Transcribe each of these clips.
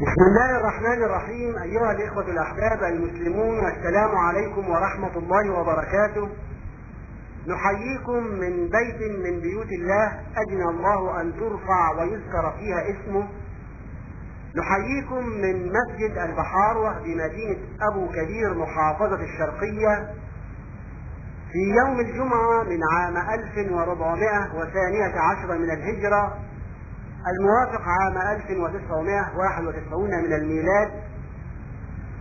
بسم الله الرحمن الرحيم أيها الإخوة الأحباب المسلمون السلام عليكم ورحمة الله وبركاته. نحييكم من بيت من بيوت الله أذن الله أن ترفع ويذكر فيها اسمه. نحييكم من مسجد البحاروة بمدينة أبو كبير محافظة الشرقية. في يوم الجمعة من عام 1412 من الهجرة الموافق عام 1991 من الميلاد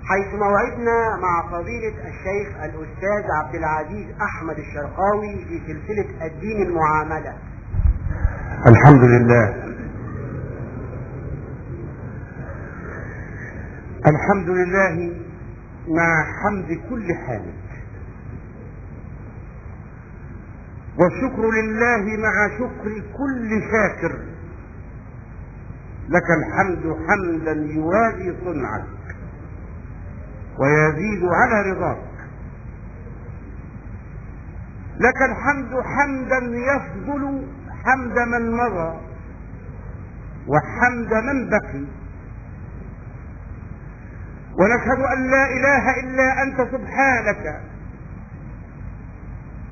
حيث موعدنا مع فضيلة الشيخ الأستاذ عبد العزيز أحمد الشرقاوي في سلسلة الدين المعاملة. الحمد لله. الحمد لله مع حمد كل حامد والشكر لله مع شكر كل شاكر. لك الحمد حمدا يوازي صنعك ويزيد على رضاك. لك الحمد حمدا يفضل حمد من مضى وحمد من بقي. ونشهد أن لا إله إلا أنت سبحانك.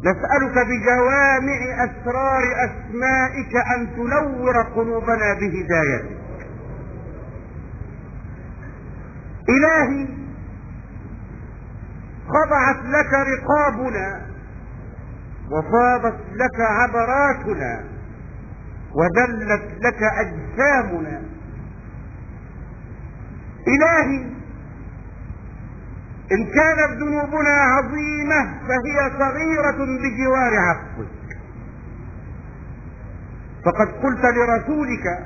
نسألك بجوامع أسرار أسمائك أن تنور قلوبنا بهدايتك. إلهي خضعت لك رقابنا وفاضت لك عبراتنا وذلت لك أجسامنا. إلهي إن كانت ذنوبنا عظيمة فهي صغيرة بجوار عفوك. فقد قلت لرسولك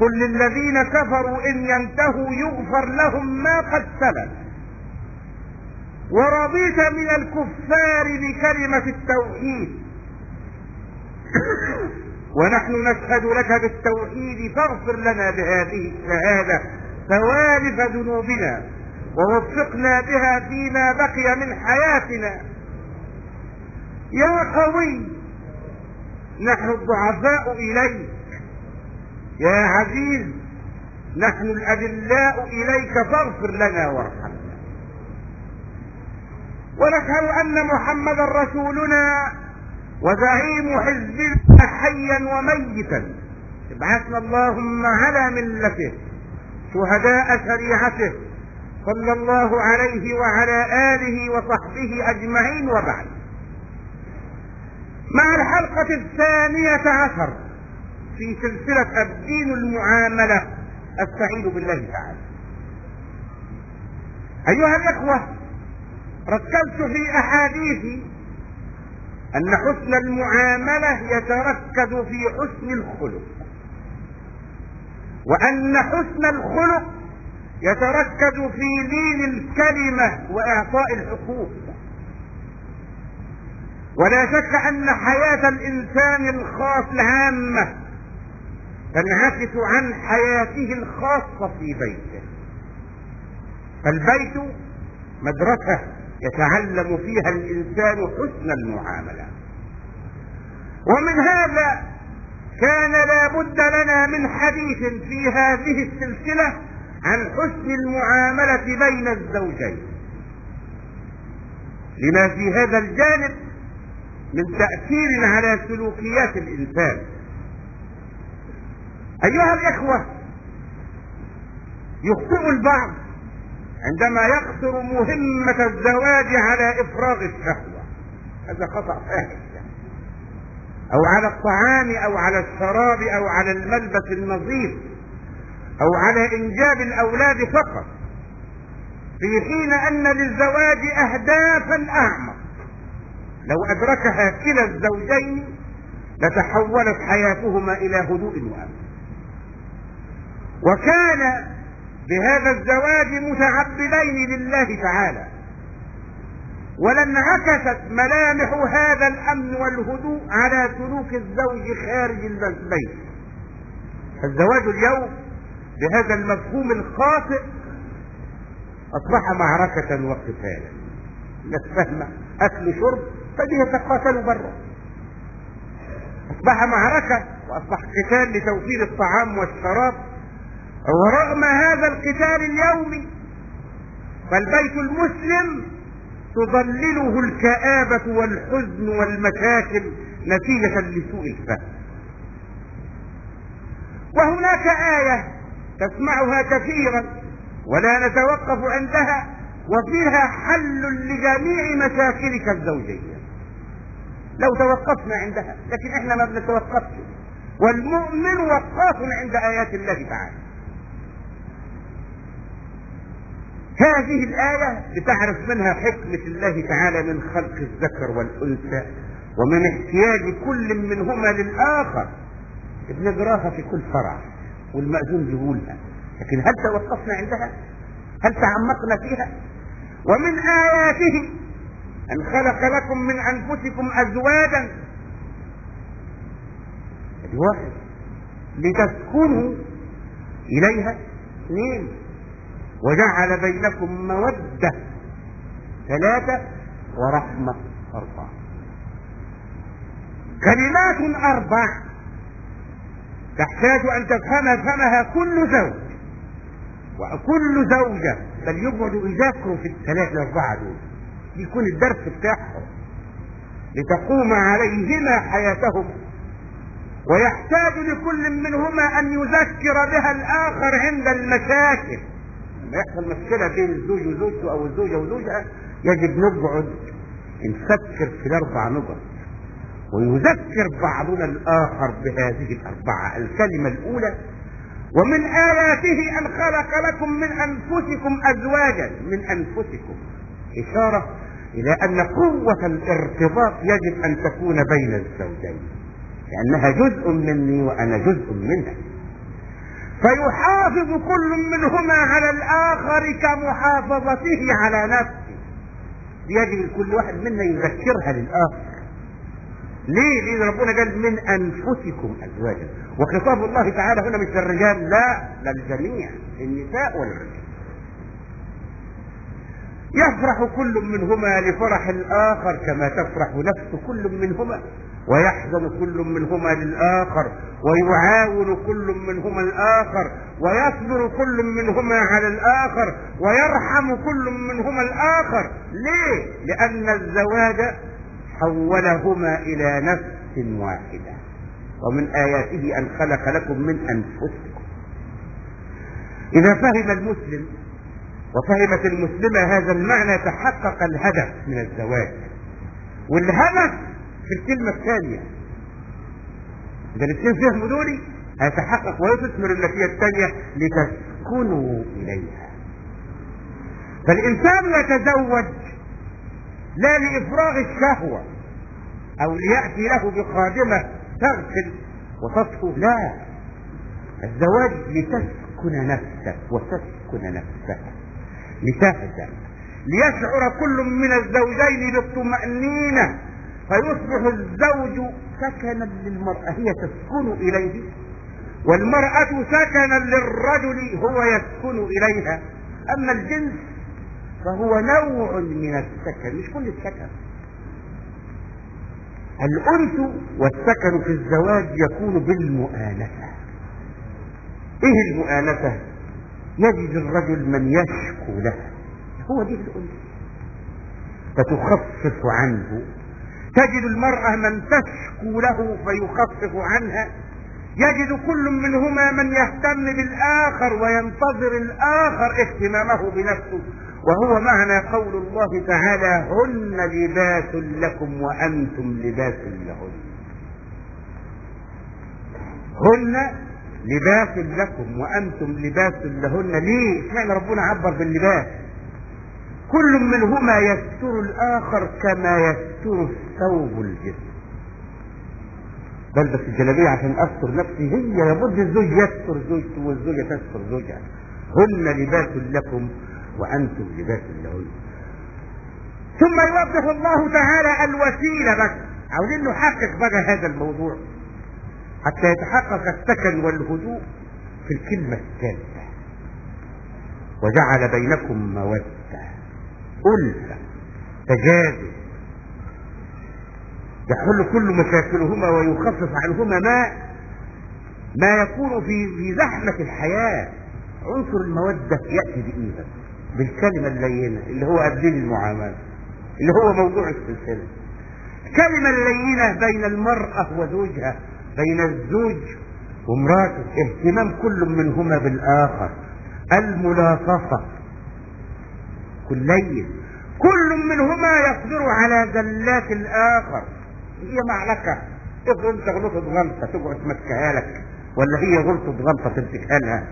قل للذين كفروا إن ينتهوا يغفر لهم ما قد سلف. ورضيت من الكفار بكلمة التوحيد. ونحن نشهد لك بالتوحيد فاغفر لنا بهذه الشهادة ثوالف ذنوبنا ووفقنا بها فيما بقي من حياتنا. يا قوي نحن الضعفاء إليك. يا عزيز نحن الأذلاء إليك فاغفر لنا وارحمنا. ونشهد أن محمدا رسولنا وزعيم حزبنا حيا وميتا. ابعثنا اللهم على ملته شهداء شريعته صلى الله عليه وعلى آله وصحبه أجمعين وبعد. مع الحلقة الثانية عشر في سلسلة الدين المعاملة. استعين بالله تعالى. أيها الإخوة ركزت في أحاديثي أن حسن المعاملة يتركز في حسن الخلق وأن حسن الخلق يتركز في لين الكلمة وإعطاء الحقوق. ولا شك أن حياة الإنسان الخاص العامة تنعكس عن حياته الخاصة في بيته. فالبيت مدرسة يتعلم فيها الإنسان حسن المعاملة. ومن هذا كان لا بد لنا من حديث في هذه السلسلة عن حسن المعاملة بين الزوجين. لما في هذا الجانب من تأثير على سلوكيات الإنسان. أيها الإخوة يخطئ البعض عندما يقصر مهمة الزواج على إفراغ الشهوة. هذا خطأ فاحش. أو على الطعام أو على الشراب أو على الملبس النظيف أو على إنجاب الأولاد فقط في حين أن للزواج أهدافا أعمق. لو أدركها كلا الزوجين لتحولت حياتهما إلى هدوء وأمن وكان بهذا الزواج متعبدين لله تعالى ولانعكست ملامح هذا الأمن والهدوء على سلوك الزوج خارج البيت. فالزواج اليوم بهذا المفهوم الخاطئ أصبح معركة وقتالا. الناس فاهمة أكل شرب فبيتقاتلوا بره أصبح معركة وأصبح قتال لتوفير الطعام والشراب ورغم هذا القتال اليومي فالبيت المسلم تظلله الكآبة والحزن والمشاكل نتيجة لسوء الفهم. وهناك آية تسمعها كثيرا ولا نتوقف عندها وفيها حل لجميع مشاكلك الزوجية. لو توقفنا عندها لكن إحنا ما بنتوقفش. والمؤمن وقاف عند آيات الله تعالى. هذه الآية بتعرف منها حكمة الله تعالى من خلق الذكر والأنثى ومن احتياج كل منهما للآخر. بنقراها في كل فرع والمأذون يقولها. لكن هل توقفنا عندها؟ هل تعمقنا فيها؟ ومن آياته أن خلق لكم من أنفسكم أزواجا. واحد لتسكنوا إليها. اثنين. وجعل بينكم مودة ثلاثة ورحمة أربعة. كلمات أربع تحتاج أن تفهم فهمها كل زوج وكل زوجة بل يقعدوا يذاكروا في الثلاثة الأربعة دول يكون الدرس بتاعهم لتقوم عليهما حياتهم. ويحتاج لكل منهما أن يذكر بها الآخر عند المشاكل. لما يحصل مشكلة بين الزوج وزوجته أو الزوجة وزوجها يجب نقعد نفكر في الأربع نقط ويذكر بعضنا الآخر بهذه الأربعة الكلمة الأولى ومن آياته أن خلق لكم من أنفسكم أزواجا من أنفسكم. إشارة إلى أن قوة الارتباط يجب أن تكون بين الزوجين لأنها جزء مني وأنا جزء منها. فيحافظ كل منهما على الآخر كمحافظته على نفسه. يجب كل واحد منا يذكرها للآخر. ليه؟ لأن ربنا قال من أنفسكم أزواجا. وخطاب الله تعالى هنا مش للرجال لا للجميع النساء والرجال. يفرح كل منهما لفرح الآخر كما تفرح نفس كل منهما. ويحزن كل منهما للآخر ويعاون كل منهما الآخر ويصبر كل منهما على الآخر ويرحم كل منهما الآخر. ليه؟ لأن الزواج حولهما إلى نفس واحدة. ومن آياته أن خلق لكم من أنفسكم. إذا فهم المسلم وفهمت المسلمة هذا المعنى تحقق الهدف من الزواج. والهدف في الكلمة الثانية. إذا الاثنين فهموا دولي هيتحقق ويثمر النتيجة الثانية لتسكنوا إليها. فالإنسان يتزوج لا لإفراغ الشهوة أو ليأتي له بقادمة تغسل وتصفو. لا الزواج لتسكن نفسك وتسكن نفسك لتهدأ. ليشعر كل من الزوجين بالطمأنينة فيصبح الزوج سكنا للمرأة هي تسكن إليه والمرأة سكنا للرجل هو يسكن إليها. أما الجنس فهو نوع من السكن مش كل السكن. الأنس والسكن في الزواج يكون بالمؤانسة. إيه المؤانسة؟ يجد الرجل من يشكو له هو دي الأنس. فتخفف عنه تجد المرأة من تشكو له فيخفف عنها. يجد كل منهما من يهتم بالآخر وينتظر الآخر اهتمامه بنفسه. وهو معنى قول الله تعالى هن لباس لكم وأنتم لباس لهن. هن لباس لكم وأنتم لباس لهن. ليه؟ اشمعنى ربنا عبر باللباس. كل منهما يستر الآخر كما يستر الثوب الجسم. بلبس الجلابية عشان أستر نفسي هي لابد الزوج يستر زوجته والزوجة تستر زوجها هن لباس لكم وأنتم لباس لهن. ثم يوضح الله تعالى الوسيلة بس. عاوزين نحقق بقى هذا الموضوع حتى يتحقق السكن والهدوء في الكلمة الثالثة. وجعل بينكم مودة ألفة تجاذب يحل كل مشاكلهما ويخفف عنهما ما ما يكون في في زحمة الحياة. عنصر المودة يأتي بإيه بالكلمة اللينة اللي هو الدين المعاملة اللي هو موضوع السلسلة. الكلمة اللينة بين المرأة وزوجها بين الزوج ومراته اهتمام كل منهما بالآخر. الملاطفة كل لين كل منهما يقدر على زلات الآخر. هي معلكة افرض انت غلطت غلطة تقعد تمسكها لك. ولا هي غلطت غلطة تمسكها لها.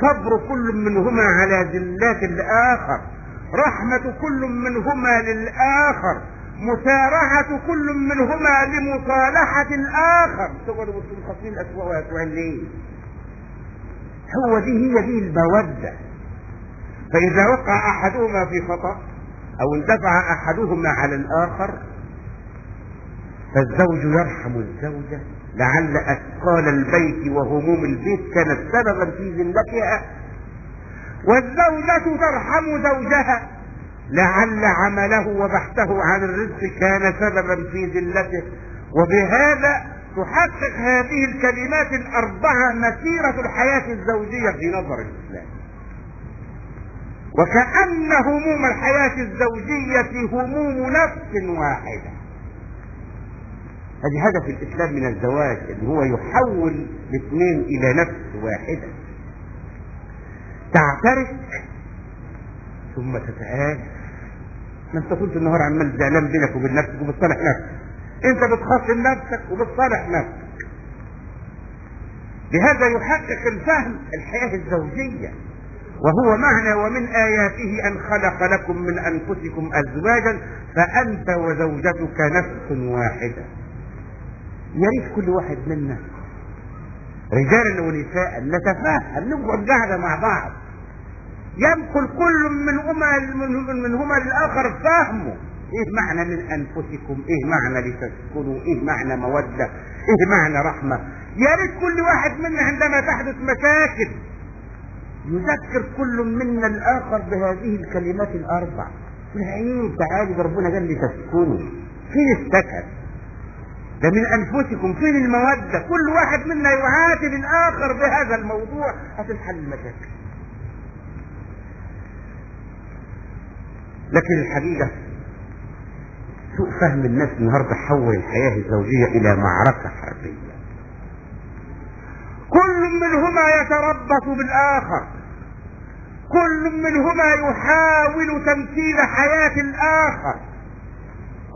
صبر كل منهما على زلات الآخر. رحمة كل منهما للآخر. مسارعة كل منهما لمصالحة الآخر. تقعدوا متخصصين الأسواق وهتوعين ليه؟ هو دي هي دي المودة فإذا وقع أحدهما في خطأ أو اندفع أحدهما على الآخر فالزوج يرحم الزوجة لعل أثقال البيت وهموم البيت كانت سببا في ذلتها والزوجة ترحم زوجها لعل عمله وبحثه عن الرزق كان سببا في ذلته وبهذا تحقق هذه الكلمات الأربعة مسيرة الحياة الزوجية في نظر الإسلام. وكأن هموم الحياة الزوجية هموم نفس واحدة. هذه هدف الإسلام من الزواج إن هو يحول الاثنين إلى نفس واحدة. تعترف ثم تتآلف ما انت كنت النهار عمال زعلان بينك وبين نفسك وبتصالح نفسك. أنت بتخاصم نفسك وبتصالح نفسك. بهذا يحقق الفهم الحياة الزوجية. وهو معنى ومن آياته أن خلق لكم من أنفسكم أزواجا فأنت وزوجتك نفس واحدة. يا ريت كل واحد منا رجالا ونساء نتفاهم نقعد قاعدة مع بعض. ينقل كل منهما منهما للآخر فهمه. إيه معنى من أنفسكم؟ إيه معنى لتسكنوا؟ إيه معنى مودة؟ إيه معنى رحمة؟ يا ريت كل واحد منا عندما تحدث مشاكل يذكر كل منا الآخر بهذه الكلمات الأربع. العين تعالي ده ربنا قال لي تسكنوا. فين السكن؟ ده من أنفسكم. فين المودة؟ كل واحد منا يعاتب الآخر بهذا الموضوع. هتنحل المشاكل. لكن الحقيقة سوء فهم الناس النهاردة حول الحياة الزوجية إلى معركة حربية. كل منهما يتربص بالآخر. كل منهما يحاول تمثيل حياة الآخر.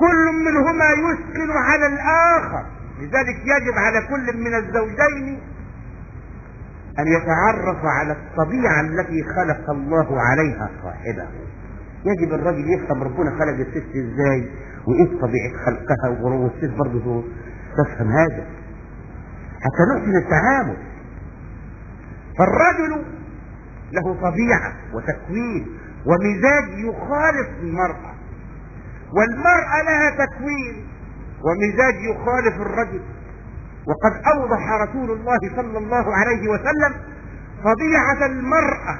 كل منهما يثقل على الآخر. لذلك يجب على كل من الزوجين أن يتعرف على الطبيعة التي خلق الله عليها صاحبه. يجب الرجل يفهم ربنا خلق الست إزاي وإيه طبيعة خلقها والست برضه تفهم هذا. حتى نحسن التعامل. فالرجل له طبيعة وتكوين ومزاج يخالف المرأة. والمرأة لها تكوين ومزاج يخالف الرجل. وقد أوضح رسول الله صلى الله عليه وسلم طبيعة المرأة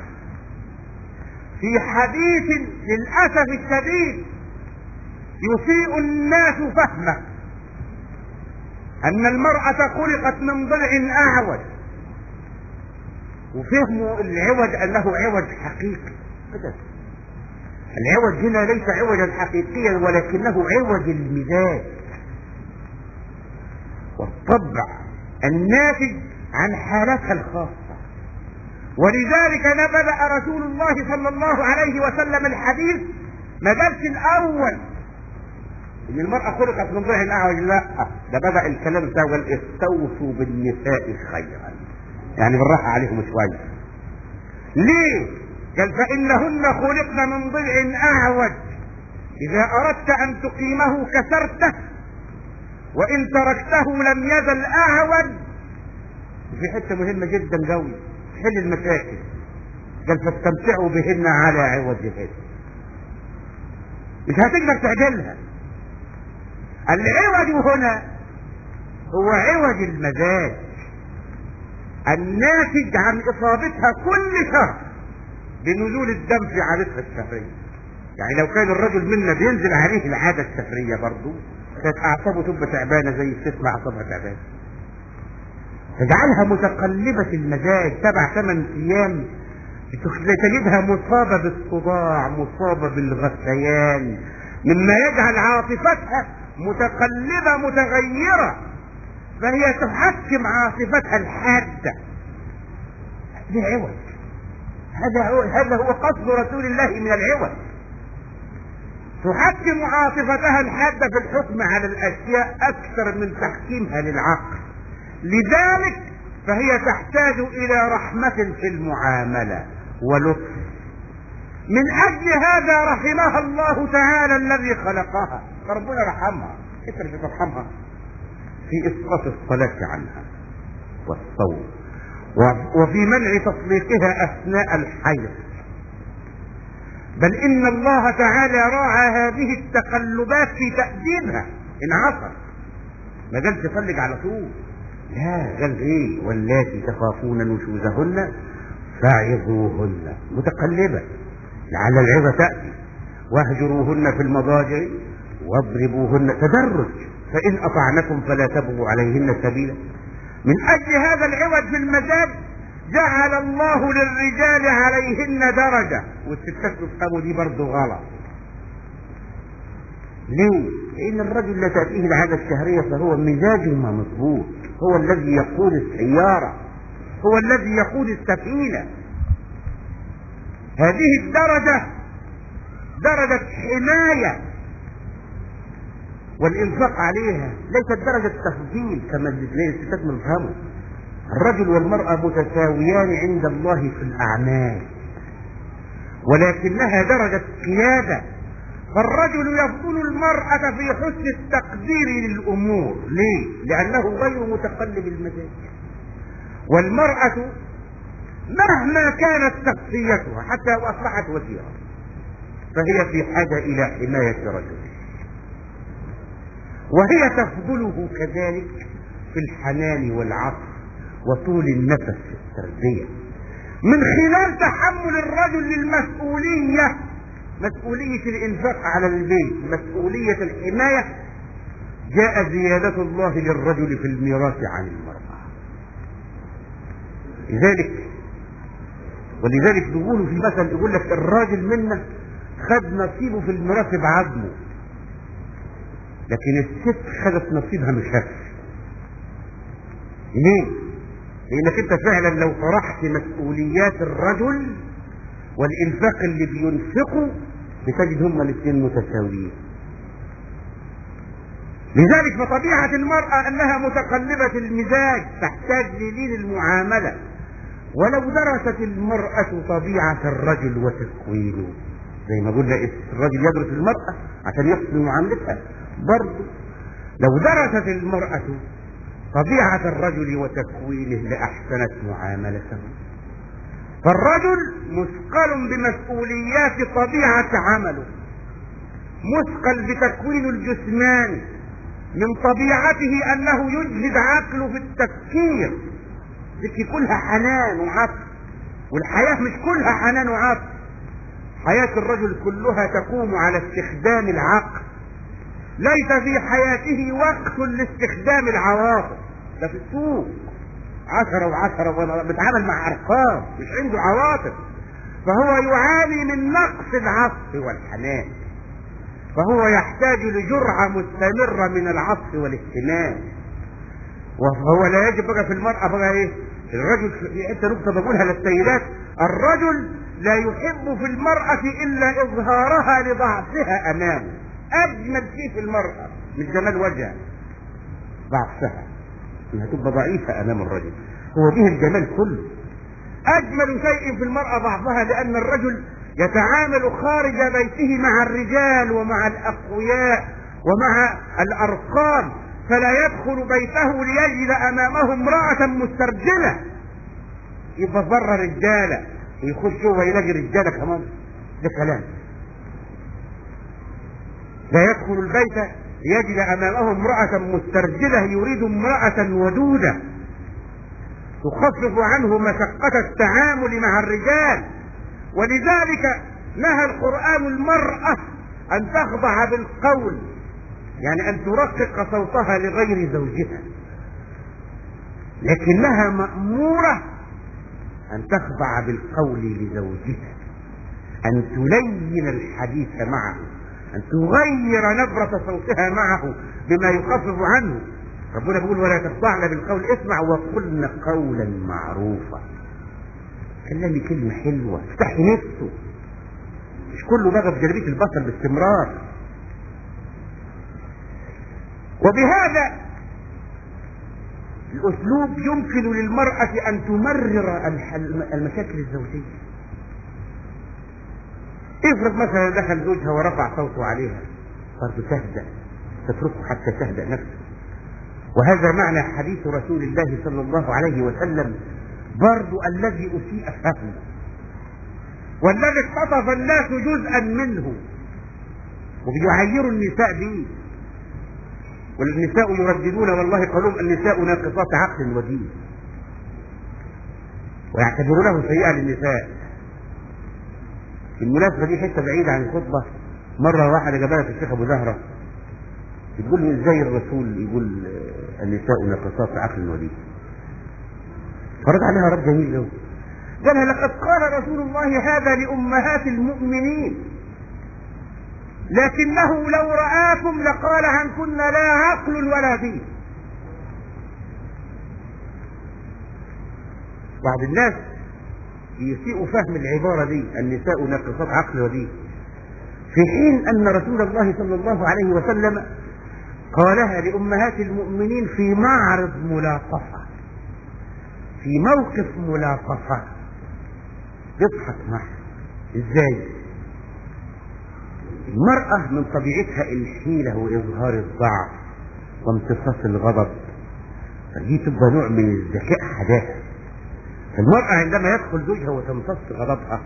في حديث للأسف الشديد يسيء الناس فهمه أن المرأة خلقت من ضلع أعوج. وفهموا العوج أنه عوج حقيقي. العوج هنا ليس عوجا حقيقيا ولكنه عوج المزاج. والطبع الناتج عن حالتها الخاصة. ولذلك بدأ رسول الله صلى الله عليه وسلم الحديث ما قالش الأول. إن المرأة خلقت من ضلع الأعوج لا. ده بدأ الكلام ده وقال استوصوا بالنساء خيرا. يعني بالراحة عليهم شوية ليه؟ قال فإنهن خلقن من ضلع أعوج. إذا أردت أن تقيمه كسرته وإن تركته لم يزل أعوج. في حتة مهمة جدا قوي تحل المشاكل. قال فاستمتعوا بهن على عوجهن. مش هتقدر تعدلها. العوج هنا هو عوج المزاج. الناتج عن إصابتها كل شهر بنزول الدم في عادتها الشهريه يعني لو كان الرجل منا بينزل عليه العادة الشهريه برضه كانت أعصابه تبقى تعبانة زي الست ما أعصابها تعبانة. تجعلها متقلبة المزاج سبع ثمان أيام تجدها مصابة بالصداع مصابة بالغثيان مما يجعل عاطفتها متقلبة متغيرة. فهي تحكم عاطفتها الحادة. هذا عوج هذا هو هذا هو قصد رسول الله من العوج. تحكم عاطفتها الحادة في الحكم على الأشياء أكثر من تحكيمها للعقل. لذلك فهي تحتاج إلى رحمة في المعاملة ولطف. من أجل هذا رحمها الله تعالى الذي خلقها. فربنا رحمها. كيف ترحمها. في إسقاط الصلاة عنها والصوم. وفي منع تطليقها أثناء الحيض. بل إن الله تعالى راعى هذه التقلبات في تأديبها إن عصر ما قالش تفلق على طول. لا قال إيه واللاتي تخافون نشوزهن فاعظوهن. متقلبة. لعل العظة تأتي. واهجروهن في المضاجع. واضربوهن. تدرج. فإن أطعنكم فلا تبغوا عليهن سبيلا. من أجل هذا العوج في المزاج جعل الله للرجال عليهن درجة. والستات تفهموا دي برضه غلط. ليه؟ لأن الرجل لا تأتيه العادة الشهرية فهو مزاجه ما مضبوط هو الذي يقود السيارة. هو الذي يقود السفينة. هذه الدرجة درجة حماية. والإنفاق عليها ليست درجة تفضيل كما الستات بنفهمه الرجل والمرأة متساويان عند الله في الأعمال ولكنها درجة قيادة. فالرجل يفضل المرأة في حسن التقدير للأمور. ليه؟ لأنه غير متقلب المزاج والمرأة مهما كانت شخصيتها حتى وأصبحت وزيرة فهي في حاجة إلى حماية رجل. وهي تفضله كذلك في الحنان والعطف وطول النفس في التربية. من خلال تحمل الرجل للمسؤولية مسؤولية الإنفاق على البيت مسؤولية الحماية جاء زيادة الله للرجل في الميراث عن المرأة. لذلك ولذلك بيقولوا في مثل يقول لك الراجل منا خد نصيبه في الميراث بعظمه لكن الست خدت نصيبها مشهف ليه؟ لانك انت فعلا لو طرحت مسؤوليات الرجل والإنفاق اللي بينفقه بتجد هما الاثنين متساويين. لذلك فطبيعة المرأة أنها متقلبة المزاج تحتاج للين المعاملة. ولو درست المرأة طبيعة الرجل وتكوينه زي ما قلنا الرجل يدرس المرأة عشان يحسن معاملتها. برضه لو درست المرأة طبيعة الرجل وتكوينه لأحسنت معاملته. فالرجل مثقل بمسؤوليات طبيعة عمله مثقل بتكوين الجسمان من طبيعته أنه يجهد عقله في التفكير. ذكي كلها حنان وعطف والحياة مش كلها حنان وعطف. حياة الرجل كلها تقوم على استخدام العقل. ليس في حياته وقت لاستخدام العواطف ده في السوق. عشرة وعشرة بيتعامل مع أرقام مش عنده عواطف. فهو يعاني من نقص العطف والحنان فهو يحتاج لجرعة مستمرة من العطف والاهتمام. وهو لا يجب بقى في المرأة بقى إيه؟ الرجل في حتة نقطة بقولها للسيدات الرجل لا يحب في المرأة إلا إظهارها لضعفها أمامه. أجمل شيء في المرأة؟ مش جمال وجهها ضعفها إنها تبقى ضعيفة أمام الرجل. هو به الجمال كله. أجمل شيء في المرأة ضعفها لأن الرجل يتعامل خارج بيته مع الرجال ومع الأقوياء ومع الأرقام فلا يدخل بيته ليجد أمامه امرأة مسترجلة. يبقى بره رجالة. ويخش هو يلاقي رجالة كمان. ده كلام. لا يدخل البيت ليجد أمامه امرأة مسترجلة يريد امرأة ودودة تخفف عنه مشقة التعامل مع الرجال. ولذلك نهى القرآن المرأة أن تخضع بالقول يعني أن ترقق صوتها لغير زوجها. لكنها مأمورة أن تخضع بالقول لزوجها أن تلين الحديث معه. أن تغير نبرة صوتها معه بما يخفف عنه. ربنا بيقول ولا تخضعن بالقول اسمع وقلن قولا معروفا. كلمي كلمة حلوة افتحي نفسه. مش كله بقى في جلبية البصر باستمرار. وبهذا الأسلوب يمكن للمرأة أن تمرر المشاكل الزوجية. افرض مثلا دخل زوجها ورفع صوته عليها. برضه تهدأ تتركه حتى تهدأ نفسه وهذا معنى حديث رسول الله صلى الله عليه وسلم برضو الذي أسيء فهمه. والذي اختطف الناس جزءا منه. وبيعيروا النساء به. والنساء يرددون والله قالوا النساء ناقصات عقل ودين. ويعتبرونه سيئة للنساء. بالمناسبة دي حتة بعيدة عن الخطبة مرة واحدة جابها في الشيخ أبو زهرة. تقول له إزاي الرسول يقول النساء ناقصات عقل ودين فرد عليها رد جميل قوي قالها لقد قال رسول الله هذا لأمهات المؤمنين لكنه لو رآكم لقال عنكن لا عقل ولا دين. بعض الناس يسيء فهم العبارة دي النساء ناقصات عقل ودين في حين أن رسول الله صلى الله عليه وسلم قالها لأمهات المؤمنين في معرض ملاطفة في موقف ملاطفة يضحك معها. إزاي؟ المرأة من طبيعتها الحيلة وإظهار الضعف وامتصاص الغضب. فدي تبقى نوع من الذكاء حداثة. المرأة عندما يدخل زوجها وتمتص غضبها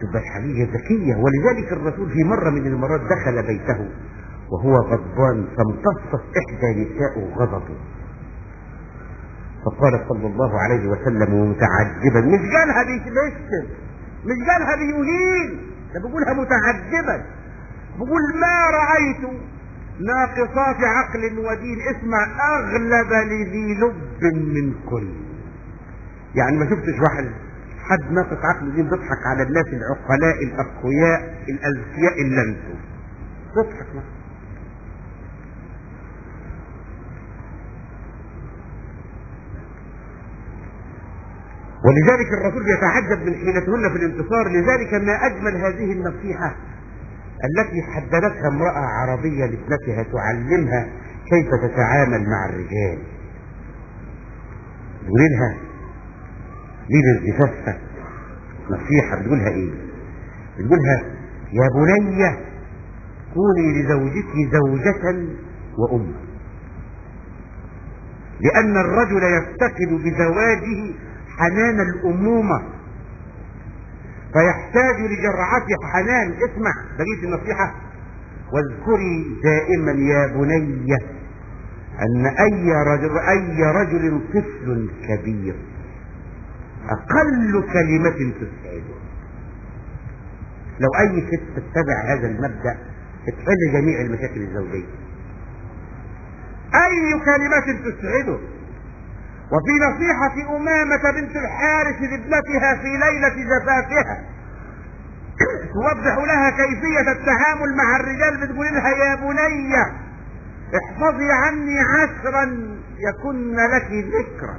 تبقى الحقيقة ذكية. ولذلك الرسول في مرة من المرات دخل بيته وهو غضبان فامتصت إحدى نساء غضبه. فقال صلى الله عليه وسلم متعجبا مش قالها بيشتم مش قالها بيهين ده بيقولها متعجبا. بيقول ما رأيت؟ ناقصات عقل ودين. اسمع أغلب لذي لب من كل. يعني ما شفتش واحد حد ناقص عقل ودين بيضحك على الناس العقلاء الأقوياء الأذكياء الا أنتم بيضحك ولذلك الرسول يتعجب من حيلتهن في الانتصار. لذلك ما أجمل هذه النصيحة التي حددتها امرأة عربية لابنتها تعلمها كيف تتعامل مع الرجال. تقول لها ليه الزفافة نصيحة. بتقولها إيه؟ بتقولها يا بني كوني لزوجك زوجة وأم. لأن الرجل يفتقد بزواجه حنان الأمومة. فيحتاج لجرعة حنان. اسمع بقية النصيحة. واذكري دائما يا بني أن أي رجل, أي رجل طفل كبير أقل كلمة تسعده لو أي ست تتبع هذا المبدأ تحل جميع المشاكل الزوجية. أي كلمة تسعده وفي نصيحة أمامة بنت الحارث لابنتها في ليلة زفافها. توضح لها كيفية التعامل مع الرجال بتقول لها يا بني احفظي عني عشرا يكن لك ذكرا.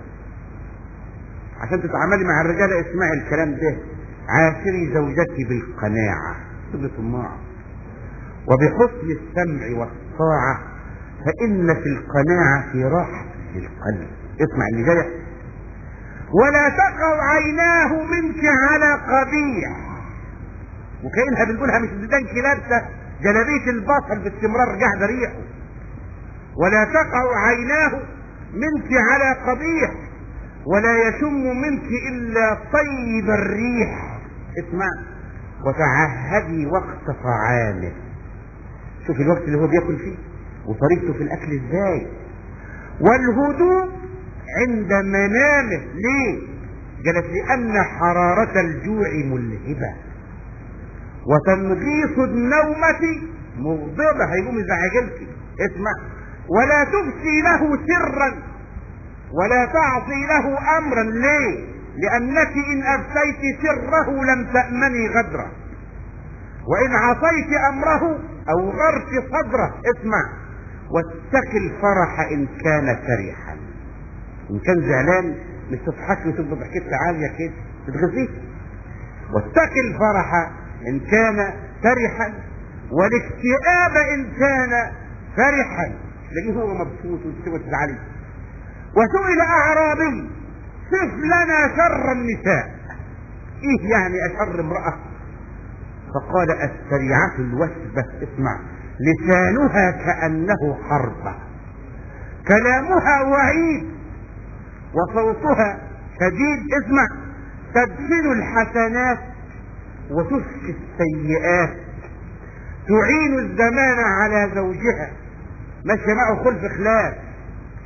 عشان تتعاملي مع الرجال اسمعي الكلام ده. عاشري زوجتي بالقناعة. طماعة وبحسن السمع والطاعة فإن في القناعة راحة للقلب اسمع اللي جاي ولا تقع عيناه منك على قبيح. وكأنها بنقولها مش بدانك لابسه جلابية البصل باستمرار قاعدة ريحه ولا تقع عيناه منك على قبيح. ولا يشم منك إلا طيب الريح. اسمع وتعهدي وقت طعامه. شوف الوقت اللي هو بياكل فيه وطريقته في الأكل إزاي. والهدوء عند منامه. ليه؟ قالت لأن حرارة الجوع ملهبة. وتنغيص النومة مغضبة. هيقوم يزعجلك اسمع. ولا تفسي له سرا. ولا تعصي له امرا. ليه؟ لأنك إن ابتيت سره لم تأمني غدره. وإن عصيت أمره أو غرت صدره. اسمع. واتق الفرح إن كان فرحا ان كان زعلان مش تضحك وتبقى ضحكتك عاليه كده تتغذيه واتق الفرح إن كان فرحا والاكتئاب إن كان فرحا. تلاقيه هو مبسوط وانت تزعلي. وسئل اعرابي صف لنا شر النساء. إيه يعني أشر امرأة؟ فقال السريعة الوثبة اسمع لسانها كأنه حربة. كلامها وعيد. وصوتها شديد اسمع تدفن الحسنات وتسكي السيئات. تعين الزمان على زوجها. ماشي معه خلف خلاف.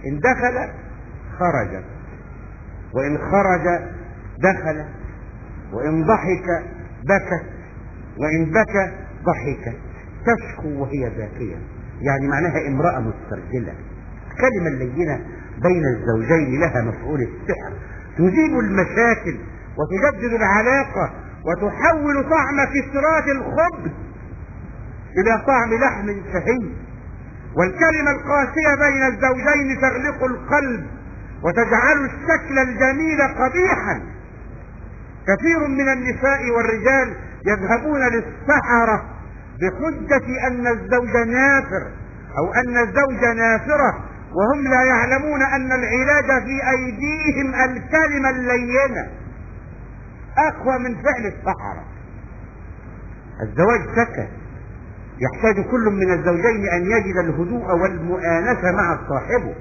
إن دخل خرجت وإن خرج دخل. وإن ضحك بكت وإن بكى ضحكت تشكو وهي باكية يعني معناها امرأة مسترجلة. كلمة لينة بين الزوجين لها مفعول السحر. تجيب المشاكل وتجدد العلاقة وتحول طعم كسرات الخبز إلى طعم لحم شهي. والكلمة القاسية بين الزوجين تغلق القلب وتجعل الشكل الجميل قبيحا. كثير من النساء والرجال يذهبون للسحرة بحجة أن الزوج نافر أو أن الزوج نافرة. وهم لا يعلمون أن العلاج في أيديهم الكلمة اللينة. أقوى من فعل السحرة الزواج سكن يحتاج كل من الزوجين أن يجد الهدوء والمؤانسة مع صاحبه.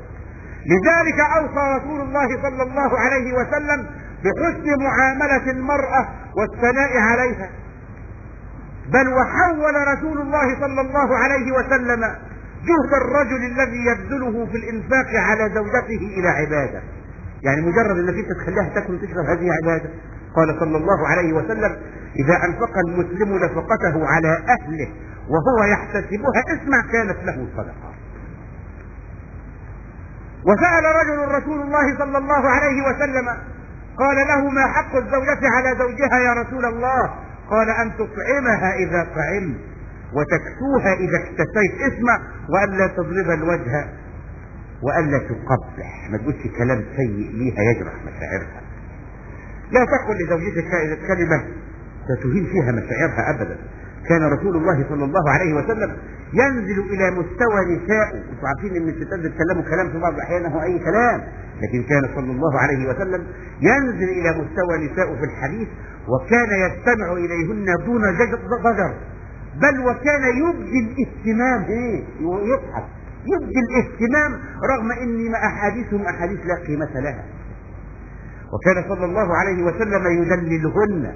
لذلك أوصى رسول الله صلى الله عليه وسلم بحسن معاملة المرأة والثناء عليها. بل وحول رسول الله صلى الله عليه وسلم جهد الرجل الذي يبذله في الإنفاق على زوجته إلى عباده. يعني مجرد انك انت تخليها تاكل وتشرب هذه عبادة. قال صلى الله عليه وسلم إذا أنفق المسلم نفقته على أهله وهو يحتسبها اسمع كانت له صدقة. وسأل رجل رسول الله صلى الله عليه وسلم قال له ما حق الزوجة على زوجها يا رسول الله؟ قال أن تطعمها إذا طعمت. وتكسوها إذا اكتسيت اسمع وألا تضرب الوجه وألا تقبح. ما تقولش كلام سيء ليها يجرح مشاعرها. لا تقل لزوجتك كلمة تتهين فيها مشاعرها أبدا. كان رسول الله صلى الله عليه وسلم ينزل إلى مستوى نسائه أنتم عارفين إن الستات بيتكلموا كلام في بعض الأحيان هو أي كلام. لكن كان صلى الله عليه وسلم ينزل إلى مستوى نسائه في الحديث وكان يستمع إليهن دون ضجر بل وكان يبدي الاهتمام. إيه يضحك يبدي الاهتمام رغم ان ما أحاديثهم أحاديث لا قيمة لها. وكان صلى الله عليه وسلم يدللهن.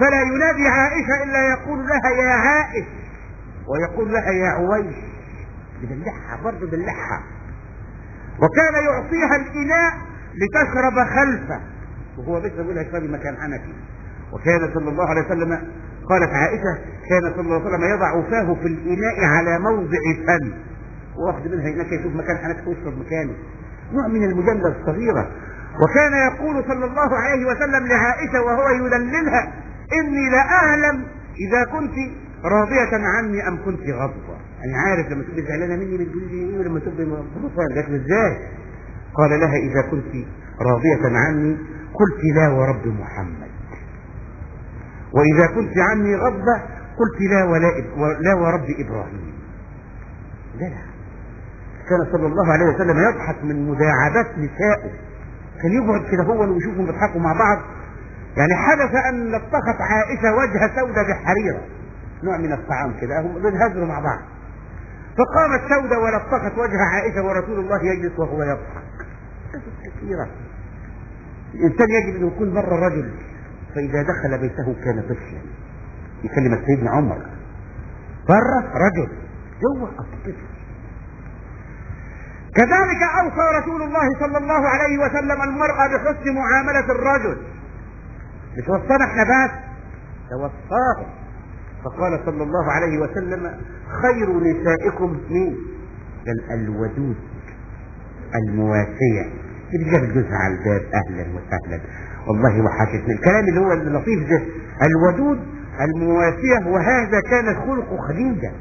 فلا ينادي عائشة إلا يقول لها يا عائش ويقول لها يا عويش. يدلعها برضه دلعها. وكان يعطيها الإناء لتشرب خلفه. وهو بس يقول لها اشربي مكان حنفي. وكان صلى الله عليه وسلم قالت عائشة كان صلى الله عليه وسلم يضع فاه في الإناء على موضع فم. وأخذ منها هناك يشوف مكان حنفي ويشرب مكانه. نوع من المجاملة الصغيرة. وكان يقول صلى الله عليه وسلم لعائشة وهو يدللها إني لأعلم إذا كنت راضية عني أم كنت غضبة. أنا عارف لما تبقي زعلانة مني بتقول لي إيه؟ ولما تبقي مبسوطة قالت إزاي؟ قال لها إذا كنت راضية عني قلت لا ورب محمد. وإذا كنت عني غضبة قلت لا ولا, لا ورب إبراهيم. لا. لا كان صلى الله عليه وسلم يضحك من مداعبات نسائه. كان يقعد كده هو ويشوفهم بيضحكوا مع بعض. يعني حدث أن لطخت عائشة وجه سودة بحريرة. نوع من الطعام كده هم بينهزروا مع بعض. فقامت سودة ولطخت وجه عائشة ورسول الله يجلس وهو يضحك. كثيرة. الإنسان يجب أن يكون بر الرجل. فإذا دخل بيته كان طفلا. في كلمة سيدنا عمر. بره رجل. جوه الطفل. كذلك أوصى رسول الله صلى الله عليه وسلم المرأة بحسن معاملة الرجل. مش وصانا إحنا بس توصاه. فقال صلى الله عليه وسلم خير نسائكم مين؟ قال الودود المواسية. رجال جوزها على الباب أهلا وسهلا. والله وحشتنا الكلام اللي هو اللطيف ده الودود المواسية وهذا كان خلق خديجة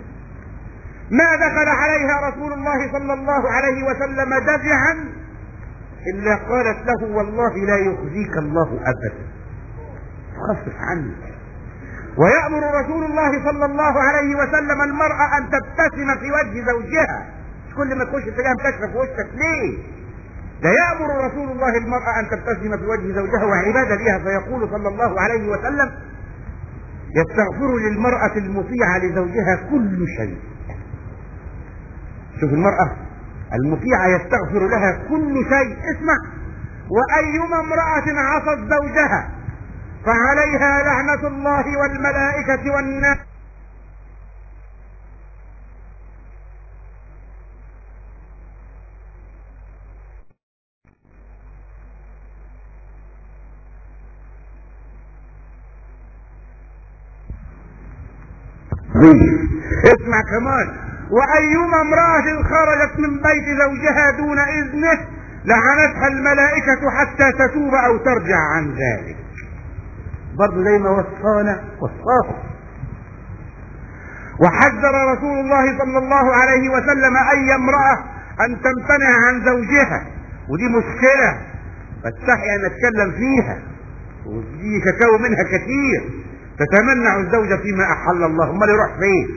ما دخل عليها رسول الله صلى الله عليه وسلم دفعا إلا قالت له والله لا يخزيك الله أبدا. خفف عنك. ويأمر رسول الله صلى الله عليه وسلم المرأة أن تبتسم في وجه زوجها. مش كل ما تخش تلاقيها مكشفة في وشك. ليه؟ لا يأمر رسول الله المرأة أن تبتسم في وجه زوجها وعبادة بها فيقول صلى الله عليه وسلم يستغفر للمرأة المطيعة لزوجها كل شيء. شوف المرأة المطيعة يستغفر لها كل شيء. اسمع وأيما امرأة عصت زوجها فعليها لعنة الله والملائكة والناس. اسمع كمان. وأيما امرأة خرجت من بيت زوجها دون إذنه لعنتها الملائكة حتى تتوب أو ترجع عن ذلك. برضه زي ما وصانا وصاه وحذر رسول الله صلى الله عليه وسلم أي امرأة أن تمتنع عن زوجها. ودي مشكلة. فاستحي أن أتكلم فيها. ودي كاكاو منها كثير. تتمنع الزوجة فيما أحل الله. أمال يروح فين؟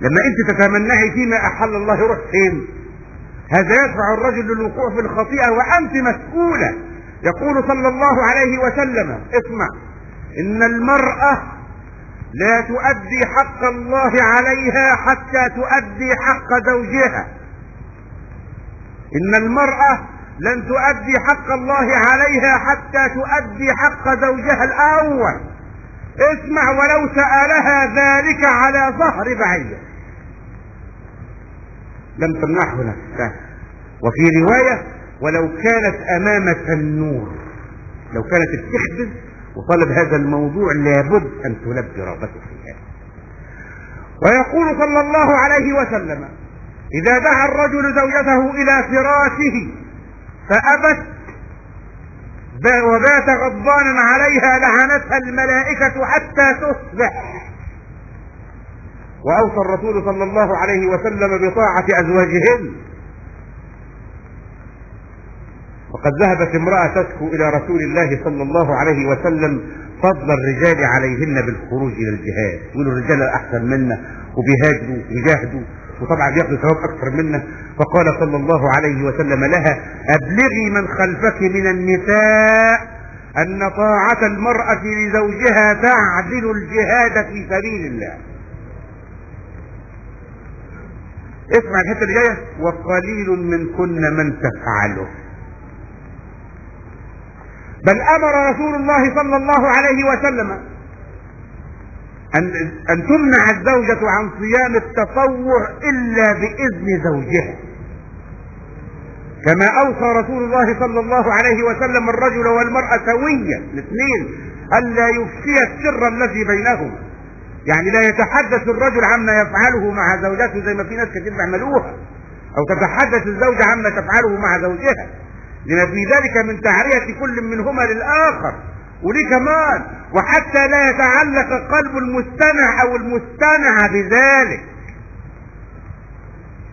لما أنت تتمنعي فيما أحل الله يروح فين؟ هذا يدفع الرجل للوقوع في الخطيئة وأنت مسؤولة. يقول صلى الله عليه وسلم اسمع إن المرأة لا تؤدي حق الله عليها حتى تؤدي حق زوجها. إن المرأة لن تؤدي حق الله عليها حتى تؤدي حق زوجها الأول. اسمع ولو سألها ذلك على ظهر بعير. لم تمنعه نفسها وفي رواية ولو كانت أمام تنور لو كانت بتخبز وطلب هذا الموضوع لابد أن تلبي رغبته في هذا. ويقول صلى الله عليه وسلم إذا دعا الرجل زوجته إلى فراشه فأبت وبات غضبانا عليها لعنتها الملائكة حتى تصبح. وأوصى الرسول صلى الله عليه وسلم بطاعة أزواجهن. وقد ذهبت امرأة تشكو إلى رسول الله صلى الله عليه وسلم فضل الرجال عليهن بالخروج إلى الجهاد. يقولوا الرجال أحسن منا وبيهاجروا ويجاهدوا وطبعا بياخدوا ثواب أكثر منا. فقال صلى الله عليه وسلم لها أبلغي من خلفك من النساء أن طاعة المرأة لزوجها تعدل الجهاد في سبيل الله. اسمع الحتة اللي جاية. وقليل منكن من تفعله. بل أمر رسول الله صلى الله عليه وسلم أن أن تمنع الزوجة عن صيام التطوع إلا بإذن زوجها. كما أوصى رسول الله صلى الله عليه وسلم الرجل والمرأة سويا الاثنين الا يفشي السر الذي بينهما يعني لا يتحدث الرجل عما يفعله مع زوجته زي ما في ناس كتير بيعملوها أو تتحدث الزوجة عما تفعله مع زوجها. لما في ذلك من تعرية كل منهما للآخر. وليه كمان وحتى لا يتعلق قلب المستمع أو المستمع بذلك.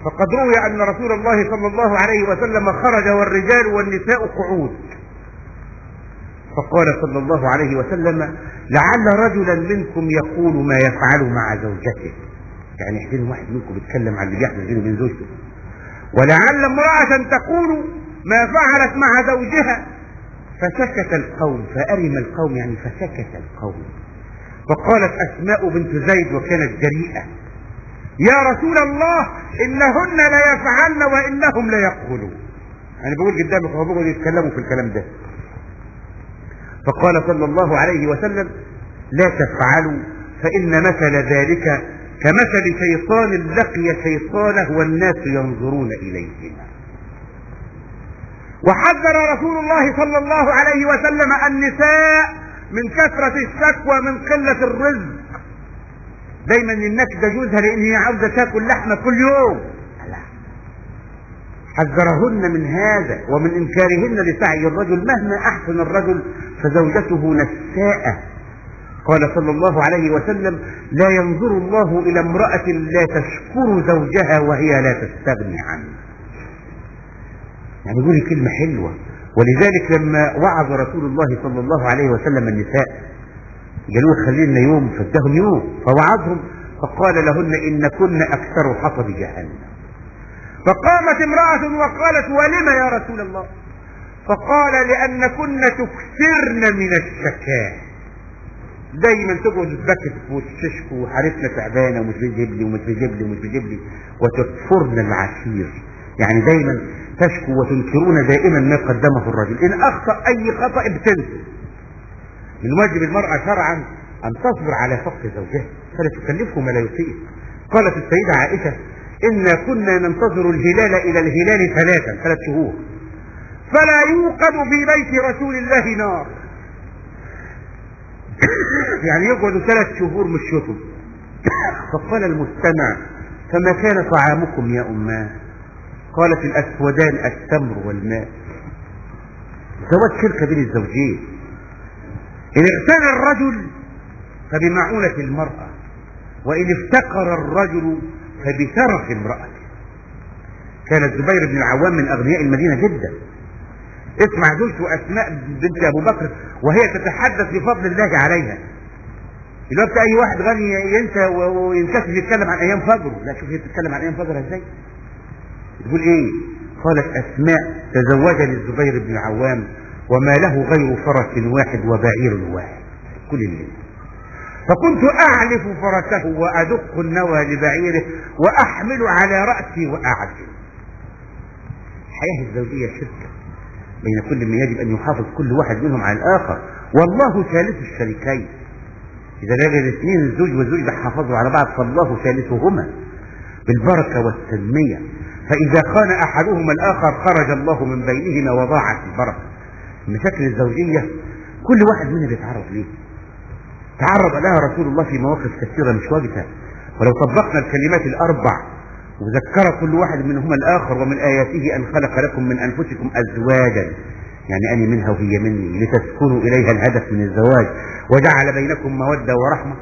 فقد روي أن رسول الله صلى الله عليه وسلم خرج والرجال والنساء قعود. فقال صلى الله عليه وسلم لعل رجلا منكم يقول ما يفعل مع زوجته. يعني احسن واحد منكم بيتكلم عن اللي بيحدث بينه وبين زوجته. ولعل امرأة تقول ما فعلت مع زوجها. فسكت القوم فأرم القوم يعني فسكت القوم. فقالت أسماء بنت زيد وكانت جريئة. يا رسول الله إنهن لا يفعلن وإنهم لا يقولون. أنا بقول قدامك وهو بقول يتكلموا في الكلام ده. فقال صلى الله عليه وسلم لا تفعلوا فإن مثل ذلك كمثل شيطان لقي شيطانه والناس ينظرون إليهما وحذر رسول الله صلى الله عليه وسلم النساء من كثرة الشكوى من قلة الرزق. دايما الناس جوزها لأن هي عاوزة تاكل لحمة كل يوم. حذرهن من هذا ومن إنكارهن لسعي الرجل مهما أحسن الرجل فزوجته نساءة قال صلى الله عليه وسلم لا ينظر الله إلى امرأة لا تشكر زوجها وهي لا تستغني عنه. يعني يقول كلمة حلوة. ولذلك لما وعظ رسول الله صلى الله عليه وسلم النساء قالوا خلينا يوم فادهم يوم فوعظهم فقال لهن إن كن أكثر حطب جهنم. فقامت امرأة وقالت ولم يا رسول الله؟ فقال لأن كن تكثرن من الشكاء دايما تقعد تبكت وتششك وحارتنا تعبانة ومش بيجيب لي ومش بيجيب لي ومش بيجيب لي وتكفرن العشير. يعني دايما تشكو وتنكرون دائما ما قدمه الرجل. إن أخطأ أي خطأ بتنسى من واجب المرأة شرعا أن تصبر على فقد زوجها. فلا تكلفه ما لا يطيق. قالت السيدة عائشة إنا كنا ننتظر الهلال إلى الهلال ثلاثا ثلاث شهور. فلا يوقد في بيت رسول الله نار. يعني يقعدوا ثلاث شهور مش يطب فقال المستمع فما كان طعامكم يا أماه قالت الأسودان التمر والماء. زواج شركة بين الزوجين. إن اغتنى الرجل فبمعونة المرأة وإن افتقر الرجل فبثرف امرأته. كان الزبير بن العوام من أغنياء المدينة جدا. اسمع زوجته أسماء بنت أبو بكر وهي تتحدث بفضل الله عليها. دلوقتي أي واحد غني ينسى وينكسف يتكلم عن أيام فجره لا شوف هي بتتكلم عن أيام فجرها إزاي؟ تقول إيه؟ قالت أسماء تزوجني الزبير بن العوام وما له غير فرس واحد وبعير واحد. كل الليل. فكنت أعلف فرسه وأدق النوى لبعيره وأحمل على رأسي وأعجل الحياة الزوجية شركة بين كل من يجب أن يحافظ كل واحد منهم على الآخر. والله ثالث الشريكين. إذا لقى الاثنين الزوج والزوج بيحافظوا على بعض فالله ثالثهما بالبركة والتنمية. فإذا خان أحدهما الآخر خرج الله من بينهما وضاعت البركة المشاكل الزوجية كل واحد منها بيتعرض ليه. تعرض لها رسول الله في مواقف كثيرة مش وقتها ولو طبقنا الكلمات الأربع وذكر كل واحد منهما الآخر ومن آياته أن خلق لكم من أنفسكم أزواجا. يعني أنا منها وهي مني لتسكنوا إليها الهدف من الزواج وجعل بينكم مودة ورحمة.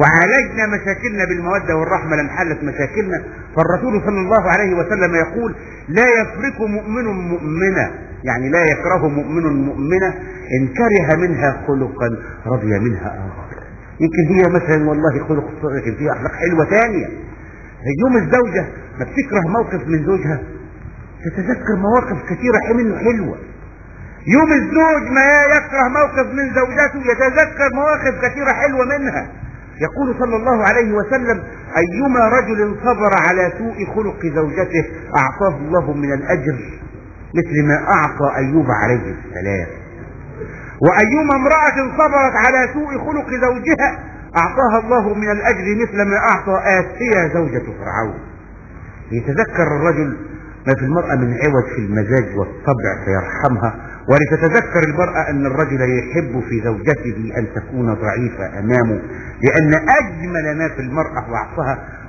وعالجنا مشاكلنا بالمودة والرحمة لانحلت مشاكلنا. فالرسول صلى الله عليه وسلم يقول لا يفرق مؤمن مؤمنة. يعني لا يكره مؤمن مؤمنة إن كره منها خلقا رضي منها آخر. يمكن هي مثلا والله خلق لكن فيها أخلاق حلوة ثانية. يوم الزوجة ما بتكره موقف من زوجها. تتذكر مواقف كثيرة منه حلوة. يوم الزوج ما يكره موقف من زوجته يتذكر مواقف كثيرة حلوة منها. يقول صلى الله عليه وسلم أيما رجل صبر على سوء خلق زوجته أعطاه الله من الأجر مثل ما أعطى أيوب عليه السلام. وأيما امرأة صبرت على سوء خلق زوجها أعطاها الله من الأجر مثل ما أعطى آسيا زوجة فرعون. يتذكر الرجل ما في المرأة من عوج في المزاج والطبع فيرحمها. ولتتذكر المرأة أن الرجل يحب في زوجته أن تكون ضعيفة أمامه لأن أجمل ما في المرأة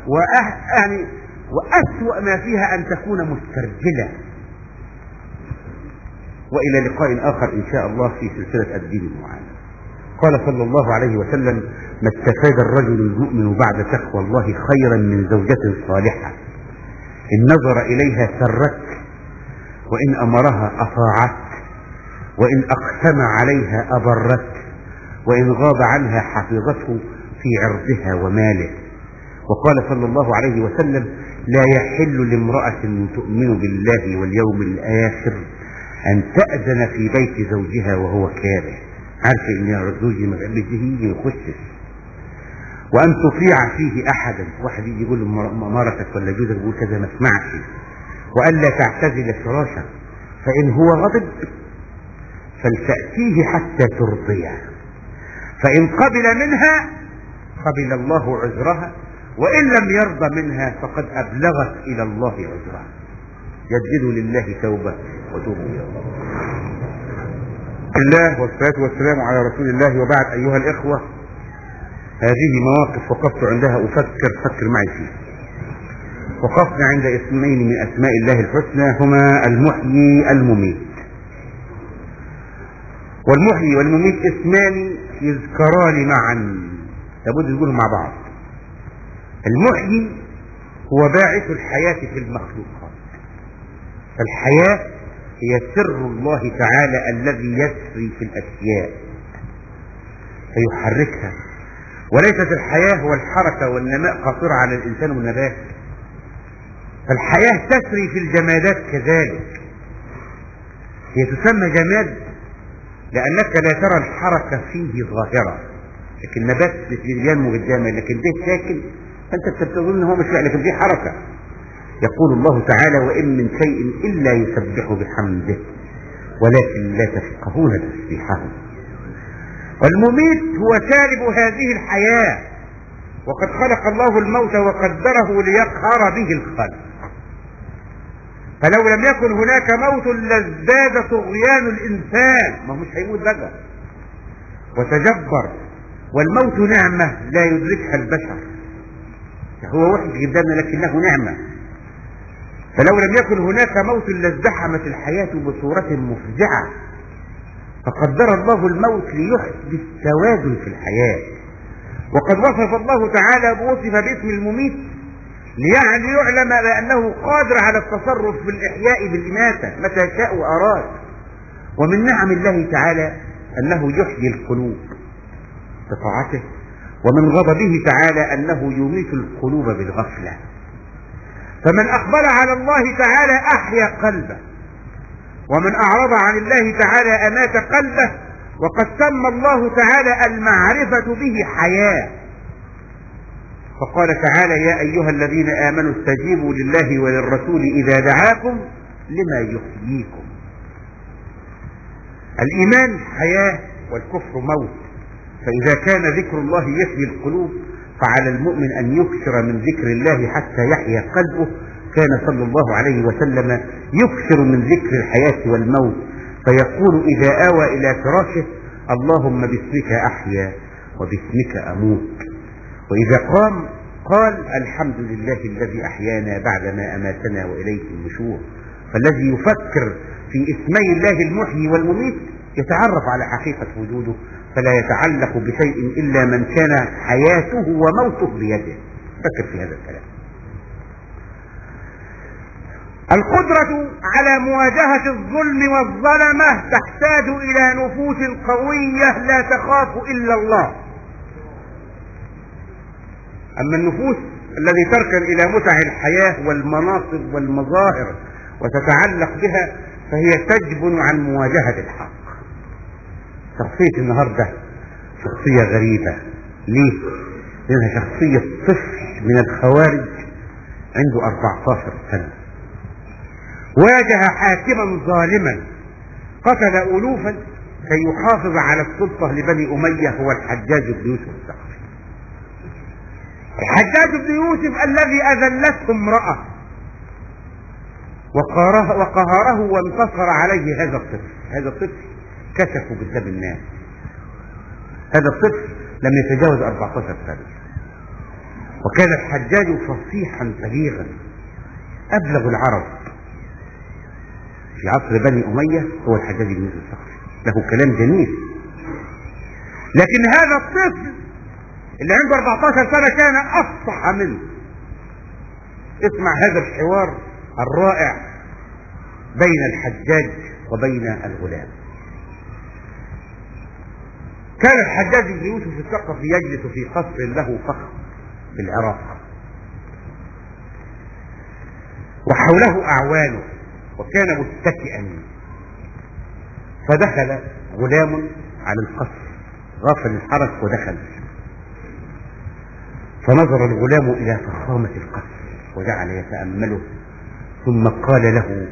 وأه يعني وأسوأ ما فيها أن تكون مسترجلة. وإلى لقاء آخر إن شاء الله في سلسلة الدين المعامل قال صلى الله عليه وسلم ما استفاد الرجل المؤمن بعد تقوى الله خيرا من زوجة صالحة. إن نظر إليها سرت وإن أمرها أطاعت. وإن أقسم عليها أبرت وإن غاب عنها حفظته في عرضها وماله. وقال صلى الله عليه وسلم لا يحل لامرأة تؤمن بالله واليوم الآخر أن تأذن في بيت زوجها وهو كاره. عارفة إن زوجي ما بيحبش يخشش وأن تطيع فيه أحدا. واحد يجي يقول مرتك ولا جوزك؟ بيقول كذا ما اسمعش. وألا تعتزل فراشك فإن هو غضب فلتأتيه حتى ترضيه. فإن قبل منها قبل الله عذرها وإن لم يرضى منها فقد أبلغت إلى الله عذرها. جددوا لله توبة وتوبوا إلى الله. الله والصلاة والسلام على رسول الله وبعد أيها الإخوة. هذه مواقف وقفت عندها أفكر فكر معي فيها. وقفنا عند اسمين من أسماء الله الحسنى هما المحيي المميت. والمحيي والمميت اسمان يذكران معا. لابد يقولوا مع بعض. المحيي هو باعث الحياة في المخلوقات. فالحياة هي سر الله تعالى الذي يسري في الأشياء. فيحركها. وليست الحياة والحركة والنماء قاصرة على الإنسان والنبات. فالحياة تسري في الجمادات كذلك. هي تسمى جماد لأنك لا ترى الحركة فيه ظاهرة. لكن نبات ينمو قدامك لكن ده ساكن فأنت بتظن ان هو مش لكن في حركة. يقول الله تعالى وإن من شيء إلا يسبح بحمده ولكن لا تفقهون تسبيحه. والمميت هو سالب هذه الحياة وقد خلق الله الموت وقدره ليقهر به الخلق فلو لم يكن هناك موت لازداد طغيان الإنسان. ما هو مش هيموت بقى. وتجبر. والموت نعمة لا يدركها البشر. هو وحش قدامنا لكنه نعمة. فلو لم يكن هناك موت لازدحمت الحياة بصورة مفزعة فقدر الله الموت ليحدث توازن في الحياة. وقد وصف الله تعالى وصف باسم المميت ليعلم بأنه قادر على التصرف في الإحياء بالإماتة متى شاء وأراد. ومن نعم الله تعالى أنه يحيي القلوب بطاعته ومن غضبه تعالى أنه يميت القلوب بالغفلة. فمن أقبل على الله تعالى أحيا قلبه ومن أعرض عن الله تعالى أمات قلبه وقد سمى الله تعالى المعرفة به حياة. فقال تعالى يا أيها الذين آمنوا استجيبوا لله وللرسول إذا دعاكم لما يحييكم. الإيمان حياة والكفر موت. فإذا كان ذكر الله يحيي القلوب فعلى المؤمن أن يكثر من ذكر الله حتى يحيا قلبه. كان صلى الله عليه وسلم يكثر من ذكر الحياة والموت. فيقول إذا آوى إلى فراشه اللهم باسمك أحيا وباسمك أموت. وإذا قام قال الحمد لله الذي أحيانا بعدما أماتنا وإليه النشور فالذي يفكر في اسمي الله المحيي والمميت يتعرف على حقيقة وجوده فلا يتعلق بشيء إلا من كان حياته وموته بيده. فكر في هذا الكلام. القدرة على مواجهة الظلم والظلمة تحتاج إلى نفوس قوية لا تخاف إلا الله. أما النفوس الذي تركن إلى متع الحياة والمناصب والمظاهر وتتعلق بها فهي تجبن عن مواجهة الحق. شخصية النهاردة شخصية غريبة. ليه؟ لأنها شخصية طفل من الخوارج عنده 14 سنة. واجه حاكما ظالما. قتل ألوفا كي يحافظ على السلطة لبني أمية هو الحجاج بن يوسف الثقفي الحجاج بن يوسف الذي أذلته امرأة. وقهره, وقهره وانتصر عليه هذا الطفل. هذا الطفل كشفوا قدام الناس هذا الطفل لم يتجاوز 14 سنة. وكان الحجاج فصيحا بليغا أبلغ العرب في عصر بني أمية هو الحجاج بن يوسف له كلام جميل. لكن هذا الطفل اللي عنده 14 سنة كان أفصح منه. اسمع هذا الحوار الرائع بين الحجاج وبين الغلام. كان الحجاج بن يوسف الثقفي يجلس في قصر له فخم في العراق. وحوله أعوانه وكان متكئا. فدخل غلام على القصر غافل الحرس ودخل. فنظر الغلام إلى فخامة القصر وجعل يتأمله ثم قال له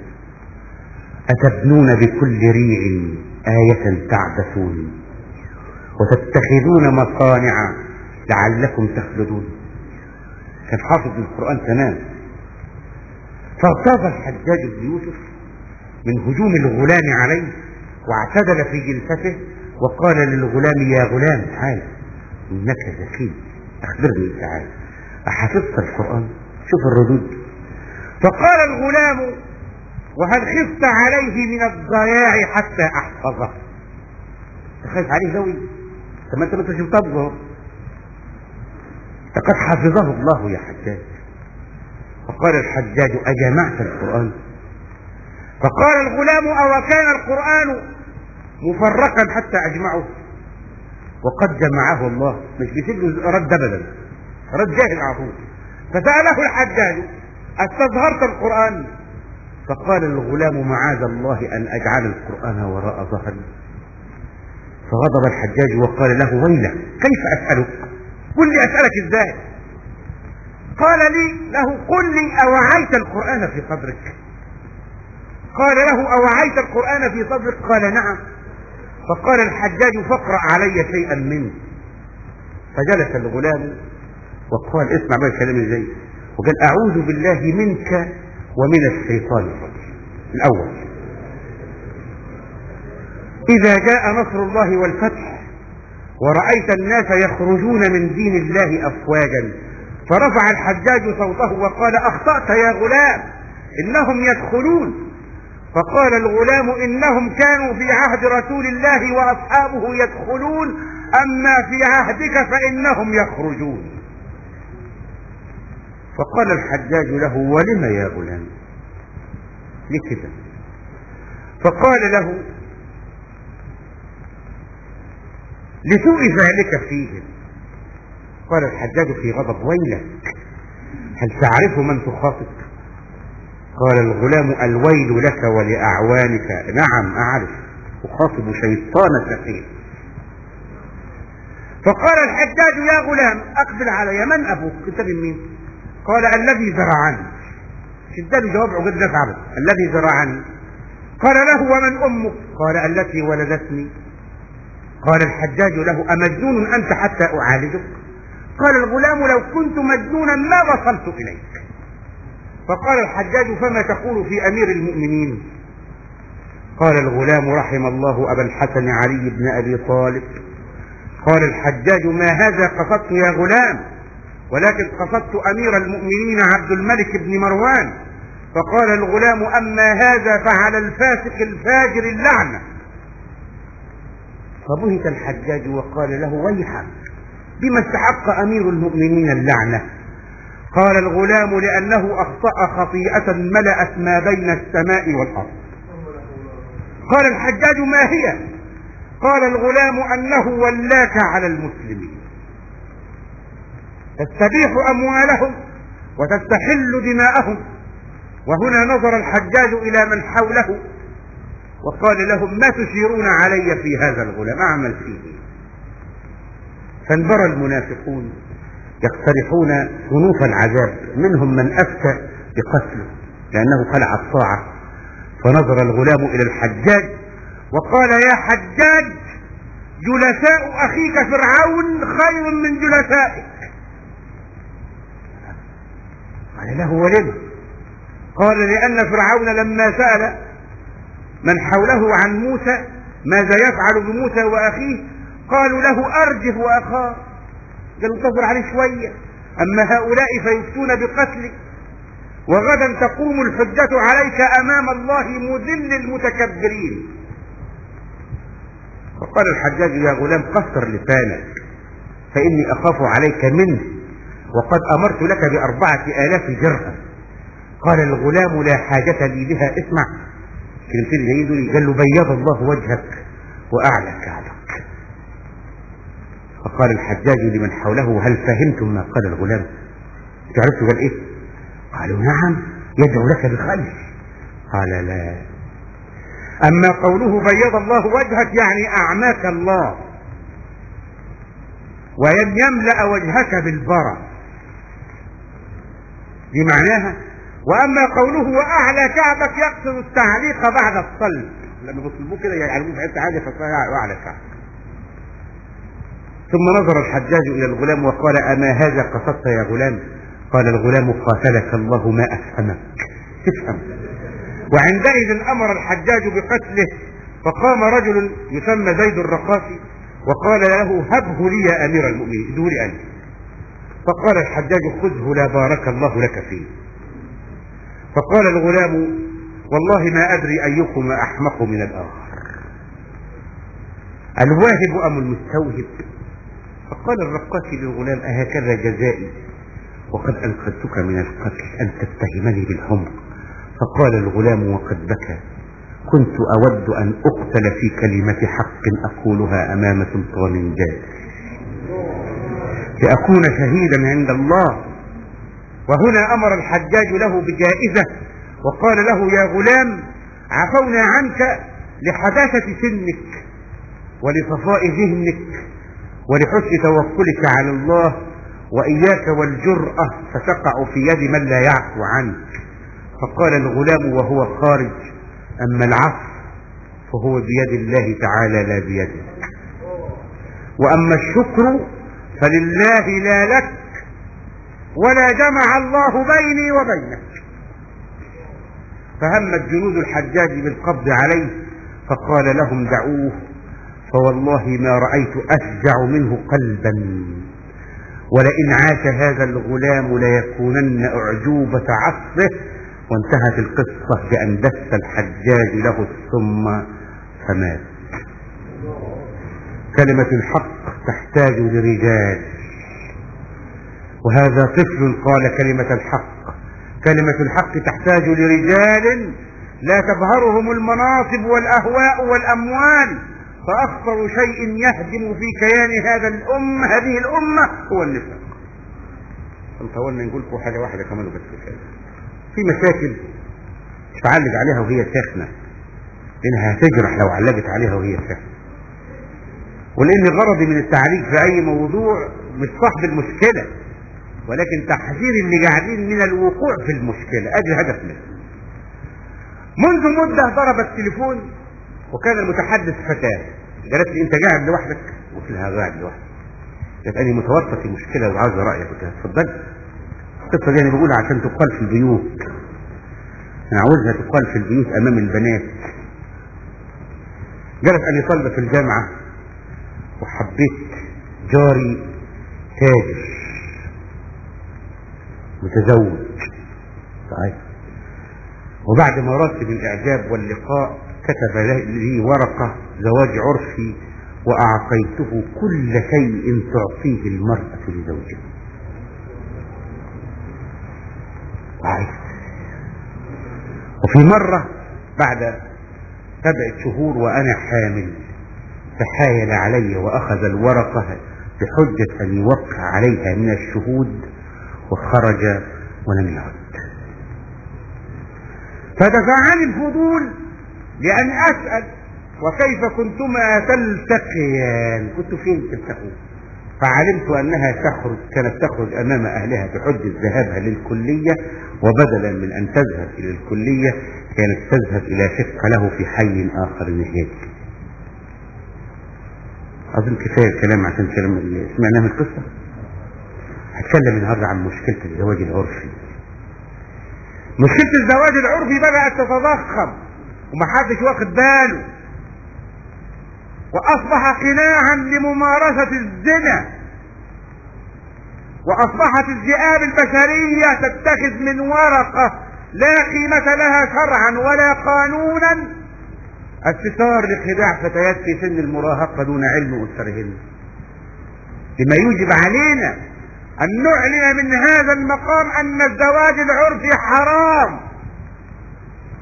أتبنون بكل ريع آية تعبثون وتتخذون مصانع لعلكم تخلدون. كان حافظ القرآن تمام. فارتضى الحجاج بن يوسف من هجوم الغلام عليه واعتدل في جلسته وقال للغلام يا غلام تعال إنك ذكي أخبرني تعال أحفظت القرآن؟ شوف الردود. فقال الغلام وهل خفت عليه من الضياع حتى أحفظه. خايف عليه زوي. طب ما أنت ما أنتش مطبقه. لقد حفظه الله يا حجاج. فقال الحجاج أجمعت القرآن؟ فقال الغلام أو كان القرآن مفرقا حتى أجمعه؟ وقد جمعه الله. مش بيسيب رد أبدا. رد جاهل على طول. فسأله الحجاج أستظهرت القرآن؟ فقال الغلام معاذ الله أن أجعل القرآن وراء ظهري. فغضب الحجاج وقال له ويلك كيف أسألك؟ قل لي أسألك إزاي؟ قال لي له قل لي أوعيت القرآن في صدرك؟ قال له أوعيت القرآن في صدرك؟ قال نعم. فقال الحجاج فاقرأ علي شيئا منه. فجلس الغلام وقال اسمع بقى الكلام إزاي. وقال أعوذ بالله منك ومن الشيطان الرجيم. الأول. إذا جاء نصر الله والفتح ورأيت الناس يخرجون من دين الله أفواجا فرفع الحجاج صوته وقال أخطأت يا غلام إنهم يدخلون. فقال الغلام إنهم كانوا في عهد رسول الله وأصحابه يدخلون أما في عهدك فإنهم يخرجون. فقال الحجاج له ولم يا غلام؟ كده فقال له لسوء ذلك فيهم. قال الحجاج في غضب ويلك هل تعرف من تخاطب قال الغلام الويل لك ولأعوانك. نعم أعرف. أخاطب شيطان سفيه فقال الحجاج يا غلام أقبل علي. من أبوك؟ أنت من مين؟ قال الذي زرعني. شداد جواب عقد نفعل الذي زرعني. قال له ومن أمك؟ قال التي ولدتني. قال الحجاج له أمجنون أنت حتى أعالجك؟ قال الغلام لو كنت مجنونا ما وصلت إليك. فقال الحجاج فما تقول في أمير المؤمنين؟ قال الغلام رحم الله أبا الحسن علي بن أبي طالب. قال الحجاج ما هذا قصدت يا غلام ولكن قصدت أمير المؤمنين عبد الملك بن مروان. فقال الغلام أما هذا فعلى الفاسق الفاجر اللعنة. فبهت الحجاج وقال له ويحك بما استحق أمير المؤمنين اللعنة؟ قال الغلام لأنه أخطأ خطيئة ملأت ما بين السماء والأرض. قال الحجاج ما هي؟ قال الغلام أنه ولاك على المسلمين. تستبيح أموالهم وتستحل دماءهم. وهنا نظر الحجاج إلى من حوله وقال لهم ما تشيرون علي في هذا الغلام؟ أعمل فيه. فانبرى المنافقون. يقترحون صنوف العذاب منهم من أفتى بقتله لأنه خلع الطاعة. فنظر الغلام إلى الحجاج وقال يا حجاج جلساء أخيك فرعون خير من جلسائك. قال له ولم قال لأن فرعون لما سأل من حوله عن موسى ماذا يفعل بموسى وأخيه؟ قالوا له أرجه وأخاه. قال انتظر عليه شوية. أما هؤلاء فيفتون بقتلك. وغدا تقوم الحجة عليك أمام الله مذل المتكبرين. فقال الحجاج يا غلام قصر لسانك فإني أخاف عليك منه وقد أمرت لك بأربعة آلاف درهم. قال الغلام لا حاجة لي بها اسمع. كلمتين دول قال له بيض الله وجهك وأعلى كعبك فقال الحجاج لمن حوله هل فهمتم ما قال الغلام؟ تعرفتوا قال إيه قالوا نعم يدعو لك بخير. قال لا. أما قوله بيض الله وجهك يعني أعماك الله وان يملأ وجهك بالبرى. دي معناها وأما قوله وأعلى كعبك يقصد التعليق بعد الصلب. لما بيصلبوه كده يعلموه في حتة عاليه فصار وأعلى كعبك. ثم نظر الحجاج إلى الغلام وقال أما هذا قصدت يا غلام؟ قال الغلام قاتلك الله ما أفهمك. تفهم. وعندئذ أمر الحجاج بقتله فقام رجل يسمى زيد الرقاصي وقال له هبه لي يا أمير المؤمنين ادوني انت فقال الحجاج خذه لا بارك الله لك فيه. فقال الغلام والله ما أدري أيكم أحمق من الآخر. الواهب أم المستوهب؟ فقال الرقاش للغلام أهكذا جزائي؟ وقد أنقذتك من القتل أن تتهمني بالحمق فقال الغلام وقد بكى. كنت أود أن أقتل في كلمة حق أقولها أمام سلطان جائر لأكون شهيدا عند الله. وهنا أمر الحجاج له بجائزة. وقال له يا غلام عفونا عنك لحداثة سنك ولصفاء ذهنك. ولحسن توكلك على الله وإياك والجرأة فتقع في يد من لا يعفو عنك فقال الغلام وهو خارج أما العفو فهو بيد الله تعالى لا بيدك وأما الشكر فلله لا لك ولا جمع الله بيني وبينك. فهمت جنود الحجاج بالقبض عليه فقال لهم دعوه. فوالله ما رأيت أشجع منه قلبا. ولئن عاش هذا الغلام ليكونن أعجوبة عصره. وانتهت القصة بأن دس الحجاج له السم فمات. كلمة الحق تحتاج لرجال. وهذا طفل قال كلمة الحق. كلمة الحق تحتاج لرجال لا تبهرهم المناصب والأهواء والأموال. فأخطر شيء يهدم في كيان هذا الأمة هذه الأمة هو النفاق. طولنا نقول لكم حاجة واحدة كمان بس كفاية. في مشاكل مش تعلق عليها وهي ساخنة لأنها هتجرح لو علقت عليها وهي ساخنة. ولأن غرضي من التعليق في أي موضوع مش صاحب المشكلة ولكن تحذير اللي قاعدين من الوقوع في المشكلة. أجل هدف منه. منذ مدة ضرب التليفون وكان المتحدث فتاة. قالت لي أنت قاعد لوحدك؟ قلت لها قاعد لوحدي. قالت أني متورطة في مشكلة وعاوزة رأيك. قلت لها اتفضل القصة دي أنا بقولها عشان تقال في البيوت. أنا عاوزها تقال في البيوت أمام البنات. قالت أني طالبة في الجامعة. وحبيت جاري تاجر. متزوج. طيب. وبعد ما رتب الإعجاب واللقاء كتب لي ورقة زواج عرفي وأعطيته كل شيء تعطيه المرأة لزوجها. طيب وفي مرة بعد سبعة شهور وأنا حامل تحايل علي وأخذ الورقة بحجة أن يوقع عليها من الشهود وخرج ولم يعد. فدفعني الفضول لأن أسأل وكيف كنتما تلتقيان؟ كنت فين تلتقون؟ فعلمت أنها تخرج كانت تخرج أمام أهلها بحجة ذهابها للكلية وبدلا من أن تذهب إلى الكلية كانت تذهب إلى شقة له في حي آخر نهائي أظن كفاية الكلام عشان كلام اللي سمعناه من القصة هتكلم النهارده عن مشكلة الزواج العرفي. مشكلة الزواج العرفي بدأت تتضخم. ومحدش واخد باله. وأصبح قناعا لممارسة الزنا. وأصبحت الذئاب البشرية تتخذ من ورقة لا قيمة لها شرعا ولا قانونا. الستار لخداع فتيات في سن المراهقة دون علم أسرهن. لما يوجب علينا أن نعلن من هذا المقام أن الزواج العرفي حرام.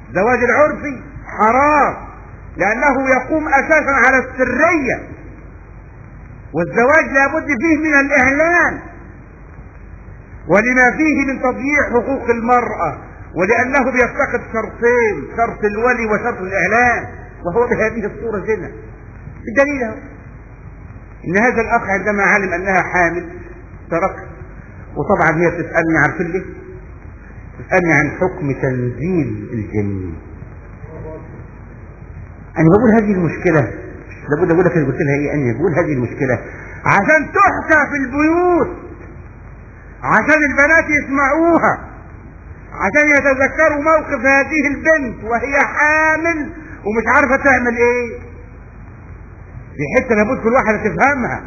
الزواج العرفي حرام لأنه يقوم أساسا على السرية والزواج لابد فيه من الإعلان ولما فيه من تضييع حقوق المرأة ولأنه بيفتقد شرطين شرط الولي وشرط الإعلان وهو بهذه الصورة زنا الدليل هو إن هذا الأخ عندما علم أنها حامل تركت وطبعا هي تسألني عارفين ليه؟ تسألني عن حكم تنزيل الجنين أنا بقول هذه المشكلة. لابد أقول لك قلت لها إيه؟ أنا بقول هذه المشكلة. عشان تحكى في البيوت. عشان البنات يسمعوها. عشان يتذكروا موقف هذه البنت وهي حامل ومش عارفة تعمل إيه. دي حتة لابد كل واحدة تفهمها.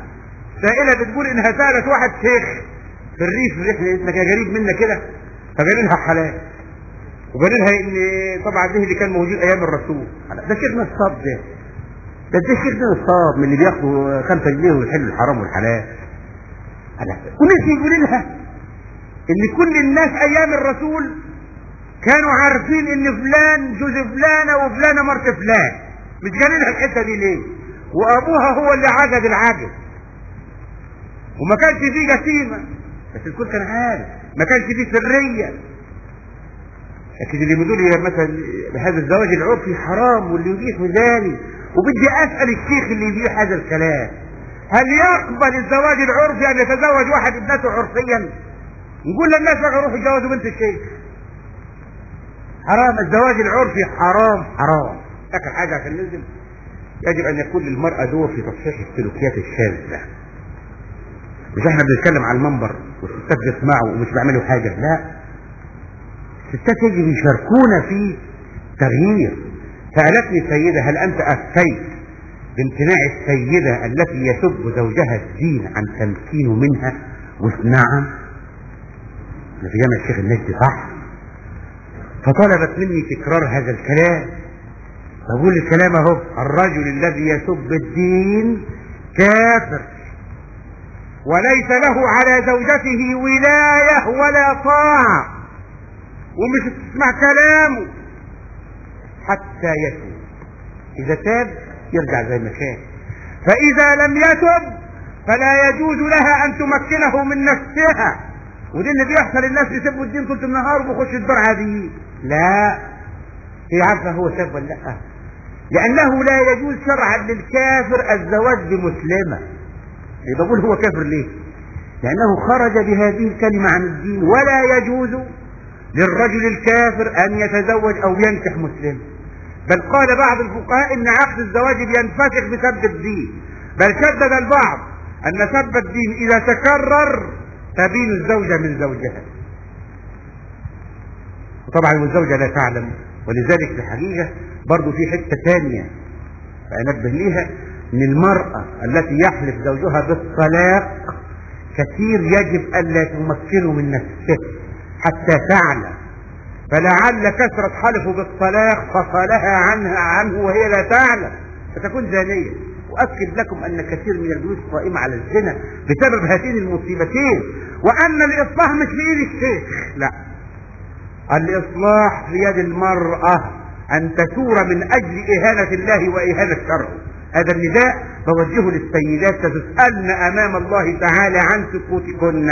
سائلة بتقول إنها سألت واحد شيخ. في الريف إحنا انك يا قريب منا كده. فقال لها حلال. وقال لها ان طبعا ده اللي كان موجود أيام الرسول. ده شيخ نصاب ده. ده ده شيخ نصاب من اللي بياخدوا خمسة جنيه ويحلوا الحرام والحلال. وناس يقول لها إن كل الناس أيام الرسول كانوا عارفين إن فلان جوز فلانة وفلانة مرت فلان. مش قال لها الحتة دي ليه؟ وأبوها هو اللي عجز العجز وما كانش فيه جسيمه بس الكل كان عارف. ما كانش فيه سرية. لكن اللي بيقولوا لي مثلا بهذا الزواج العرفي حرام واللي يبيح ذلك وبدي أسأل الشيخ اللي يبيح هذا الكلام هل يقبل الزواج العرفي أن يتزوج واحد ابنته عرفيا؟ نقول للناس بقى روحوا اتجوزوا بنت الشيخ. حرام الزواج العرفي حرام حرام. اخر حاجة عشان ننزل يجب أن يكون للمرأة دور في تصحيح السلوكيات الشاذة. مش إحنا بنتكلم على المنبر والستات بيسمعوا ومش بيعملوا حاجة لا. الستات يجب يشاركونا في تغيير. سألتني سيده هل أنت أفتيت بامتناع السيدة التي يسب زوجها الدين عن تمكينه منها قلت نعم في جامع الشيخ النجدي صح؟ فطلبت مني تكرار هذا الكلام. بقول الكلام أهو الرجل الذي يسب الدين كافر وليس له على زوجته ولاية ولا طاعة. ومش تسمع كلامه. حتى يتوب. إذا تاب يرجع زي ما كان. فإذا لم يتب فلا يجوز لها أن تمكنه من نفسها. ودي اللي بيحصل الناس يسبوا الدين طول النهار وبيخش الدار عاديين. لا. هي عارفة هو سب ولا لأ. لأنه لا يجوز شرعا للكافر الزواج بمسلمة. يبقى بقول هو كافر ليه؟ لأنه خرج بهذه الكلمة عن الدين. ولا يجوز للرجل الكافر أن يتزوج أو ينكح مسلم. بل قال بعض الفقهاء إن عقد الزواج بينفسخ بسب الدين. بل شدد البعض أن سب الدين إذا تكرر تبين الزوجة من زوجها. وطبعا والزوجة لا تعلم ولذلك في الحقيقة برضو في حتة ثانية أنبه ليها. إن المرأة التي يحلف زوجها بالطلاق كثير يجب ألا تمكنه من نفسه. حتى تعلم فلعل كثرة حلفه بالطلاق فصلها عنها عنه وهي لا تعلم. فتكون زانية. وأكد لكم أن كثير من البيوت قائمة على الزنا بسبب هاتين المصيبتين. وأن الإصلاح مش في إيد الشيخ. لا. الإصلاح في يد المرأة أن تثور من أجل إهانة الله وإهانة شره هذا النداء بوجهه للسيدات ستسألن أمام الله تعالى عن سكوتكن.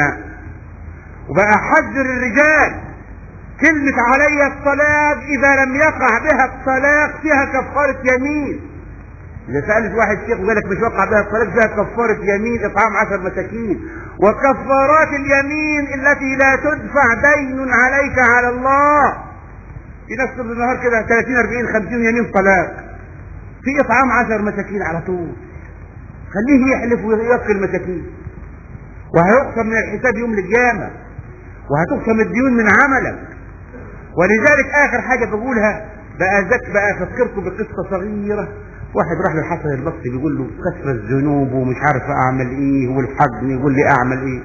وبقى حذر الرجال. كلمة علي الطلاق إذا لم يقع بها الطلاق فيها كفارة يمين. إذا سألت واحد شيخ وقال لك مش وقع بها الطلاق فيها كفارة يمين إطعام عشر مساكين. وكفارات اليمين التي لا تدفع دين عليك على الله. في ناس طول النهار كده 30 40 50 يمين طلاق. في إطعام عشر مساكين على طول. خليه يحلف ويوكل المساكين. وهيقسم من الحساب يوم القيامة. وهتقسم الديون من عملك ولذلك آخر حاجة بقولها بقى ذك بقى أفكركم بقصة صغيرة. واحد راح للحسن البصري بيقول له كسر الذنوب ومش عارف أعمل إيه والحجم يقول لي أعمل إيه.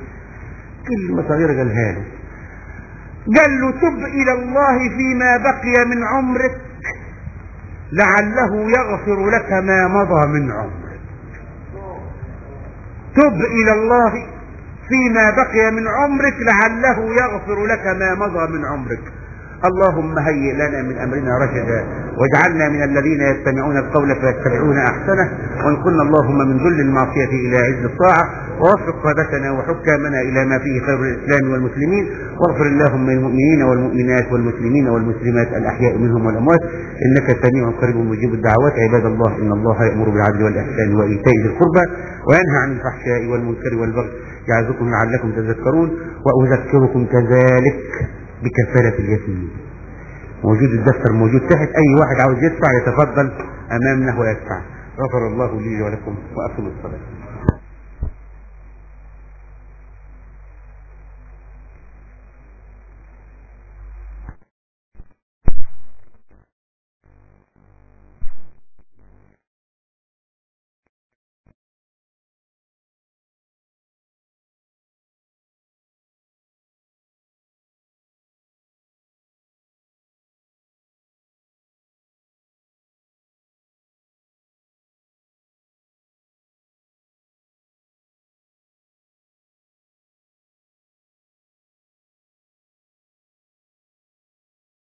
كلمة صغيرة قالها له. قال له تب إلى الله فيما بقي من عمرك لعله يغفر لك ما مضى من عمرك. تب إلى الله فيما بقي من عمرك لعله يغفر لك ما مضى من عمرك. اللهم هيئ لنا من أمرنا رشدا واجعلنا من الذين يستمعون القول فيتبعون أحسنه وانقلنا اللهم من ذل المعصية إلى عز الطاعة ووفق قادتنا وحكامنا إلى ما فيه خير الإسلام والمسلمين واغفر اللهم للمؤمنين والمؤمنات والمسلمين والمسلمات الأحياء منهم والأموات إنك سميع قريب مجيب الدعوات عباد الله إن الله يأمر بالعدل والإحسان وإيتاء ذي القربى وينهى عن الفحشاء والمنكر والبغي يعظكم لعلكم تذكرون وأذكركم كذلك بكفالة اليتيم. موجود الدفتر موجود تحت أي واحد عاوز يدفع يتفضل أمامنا ويدفع. غفر الله لي ولكم وأقم الصلاة.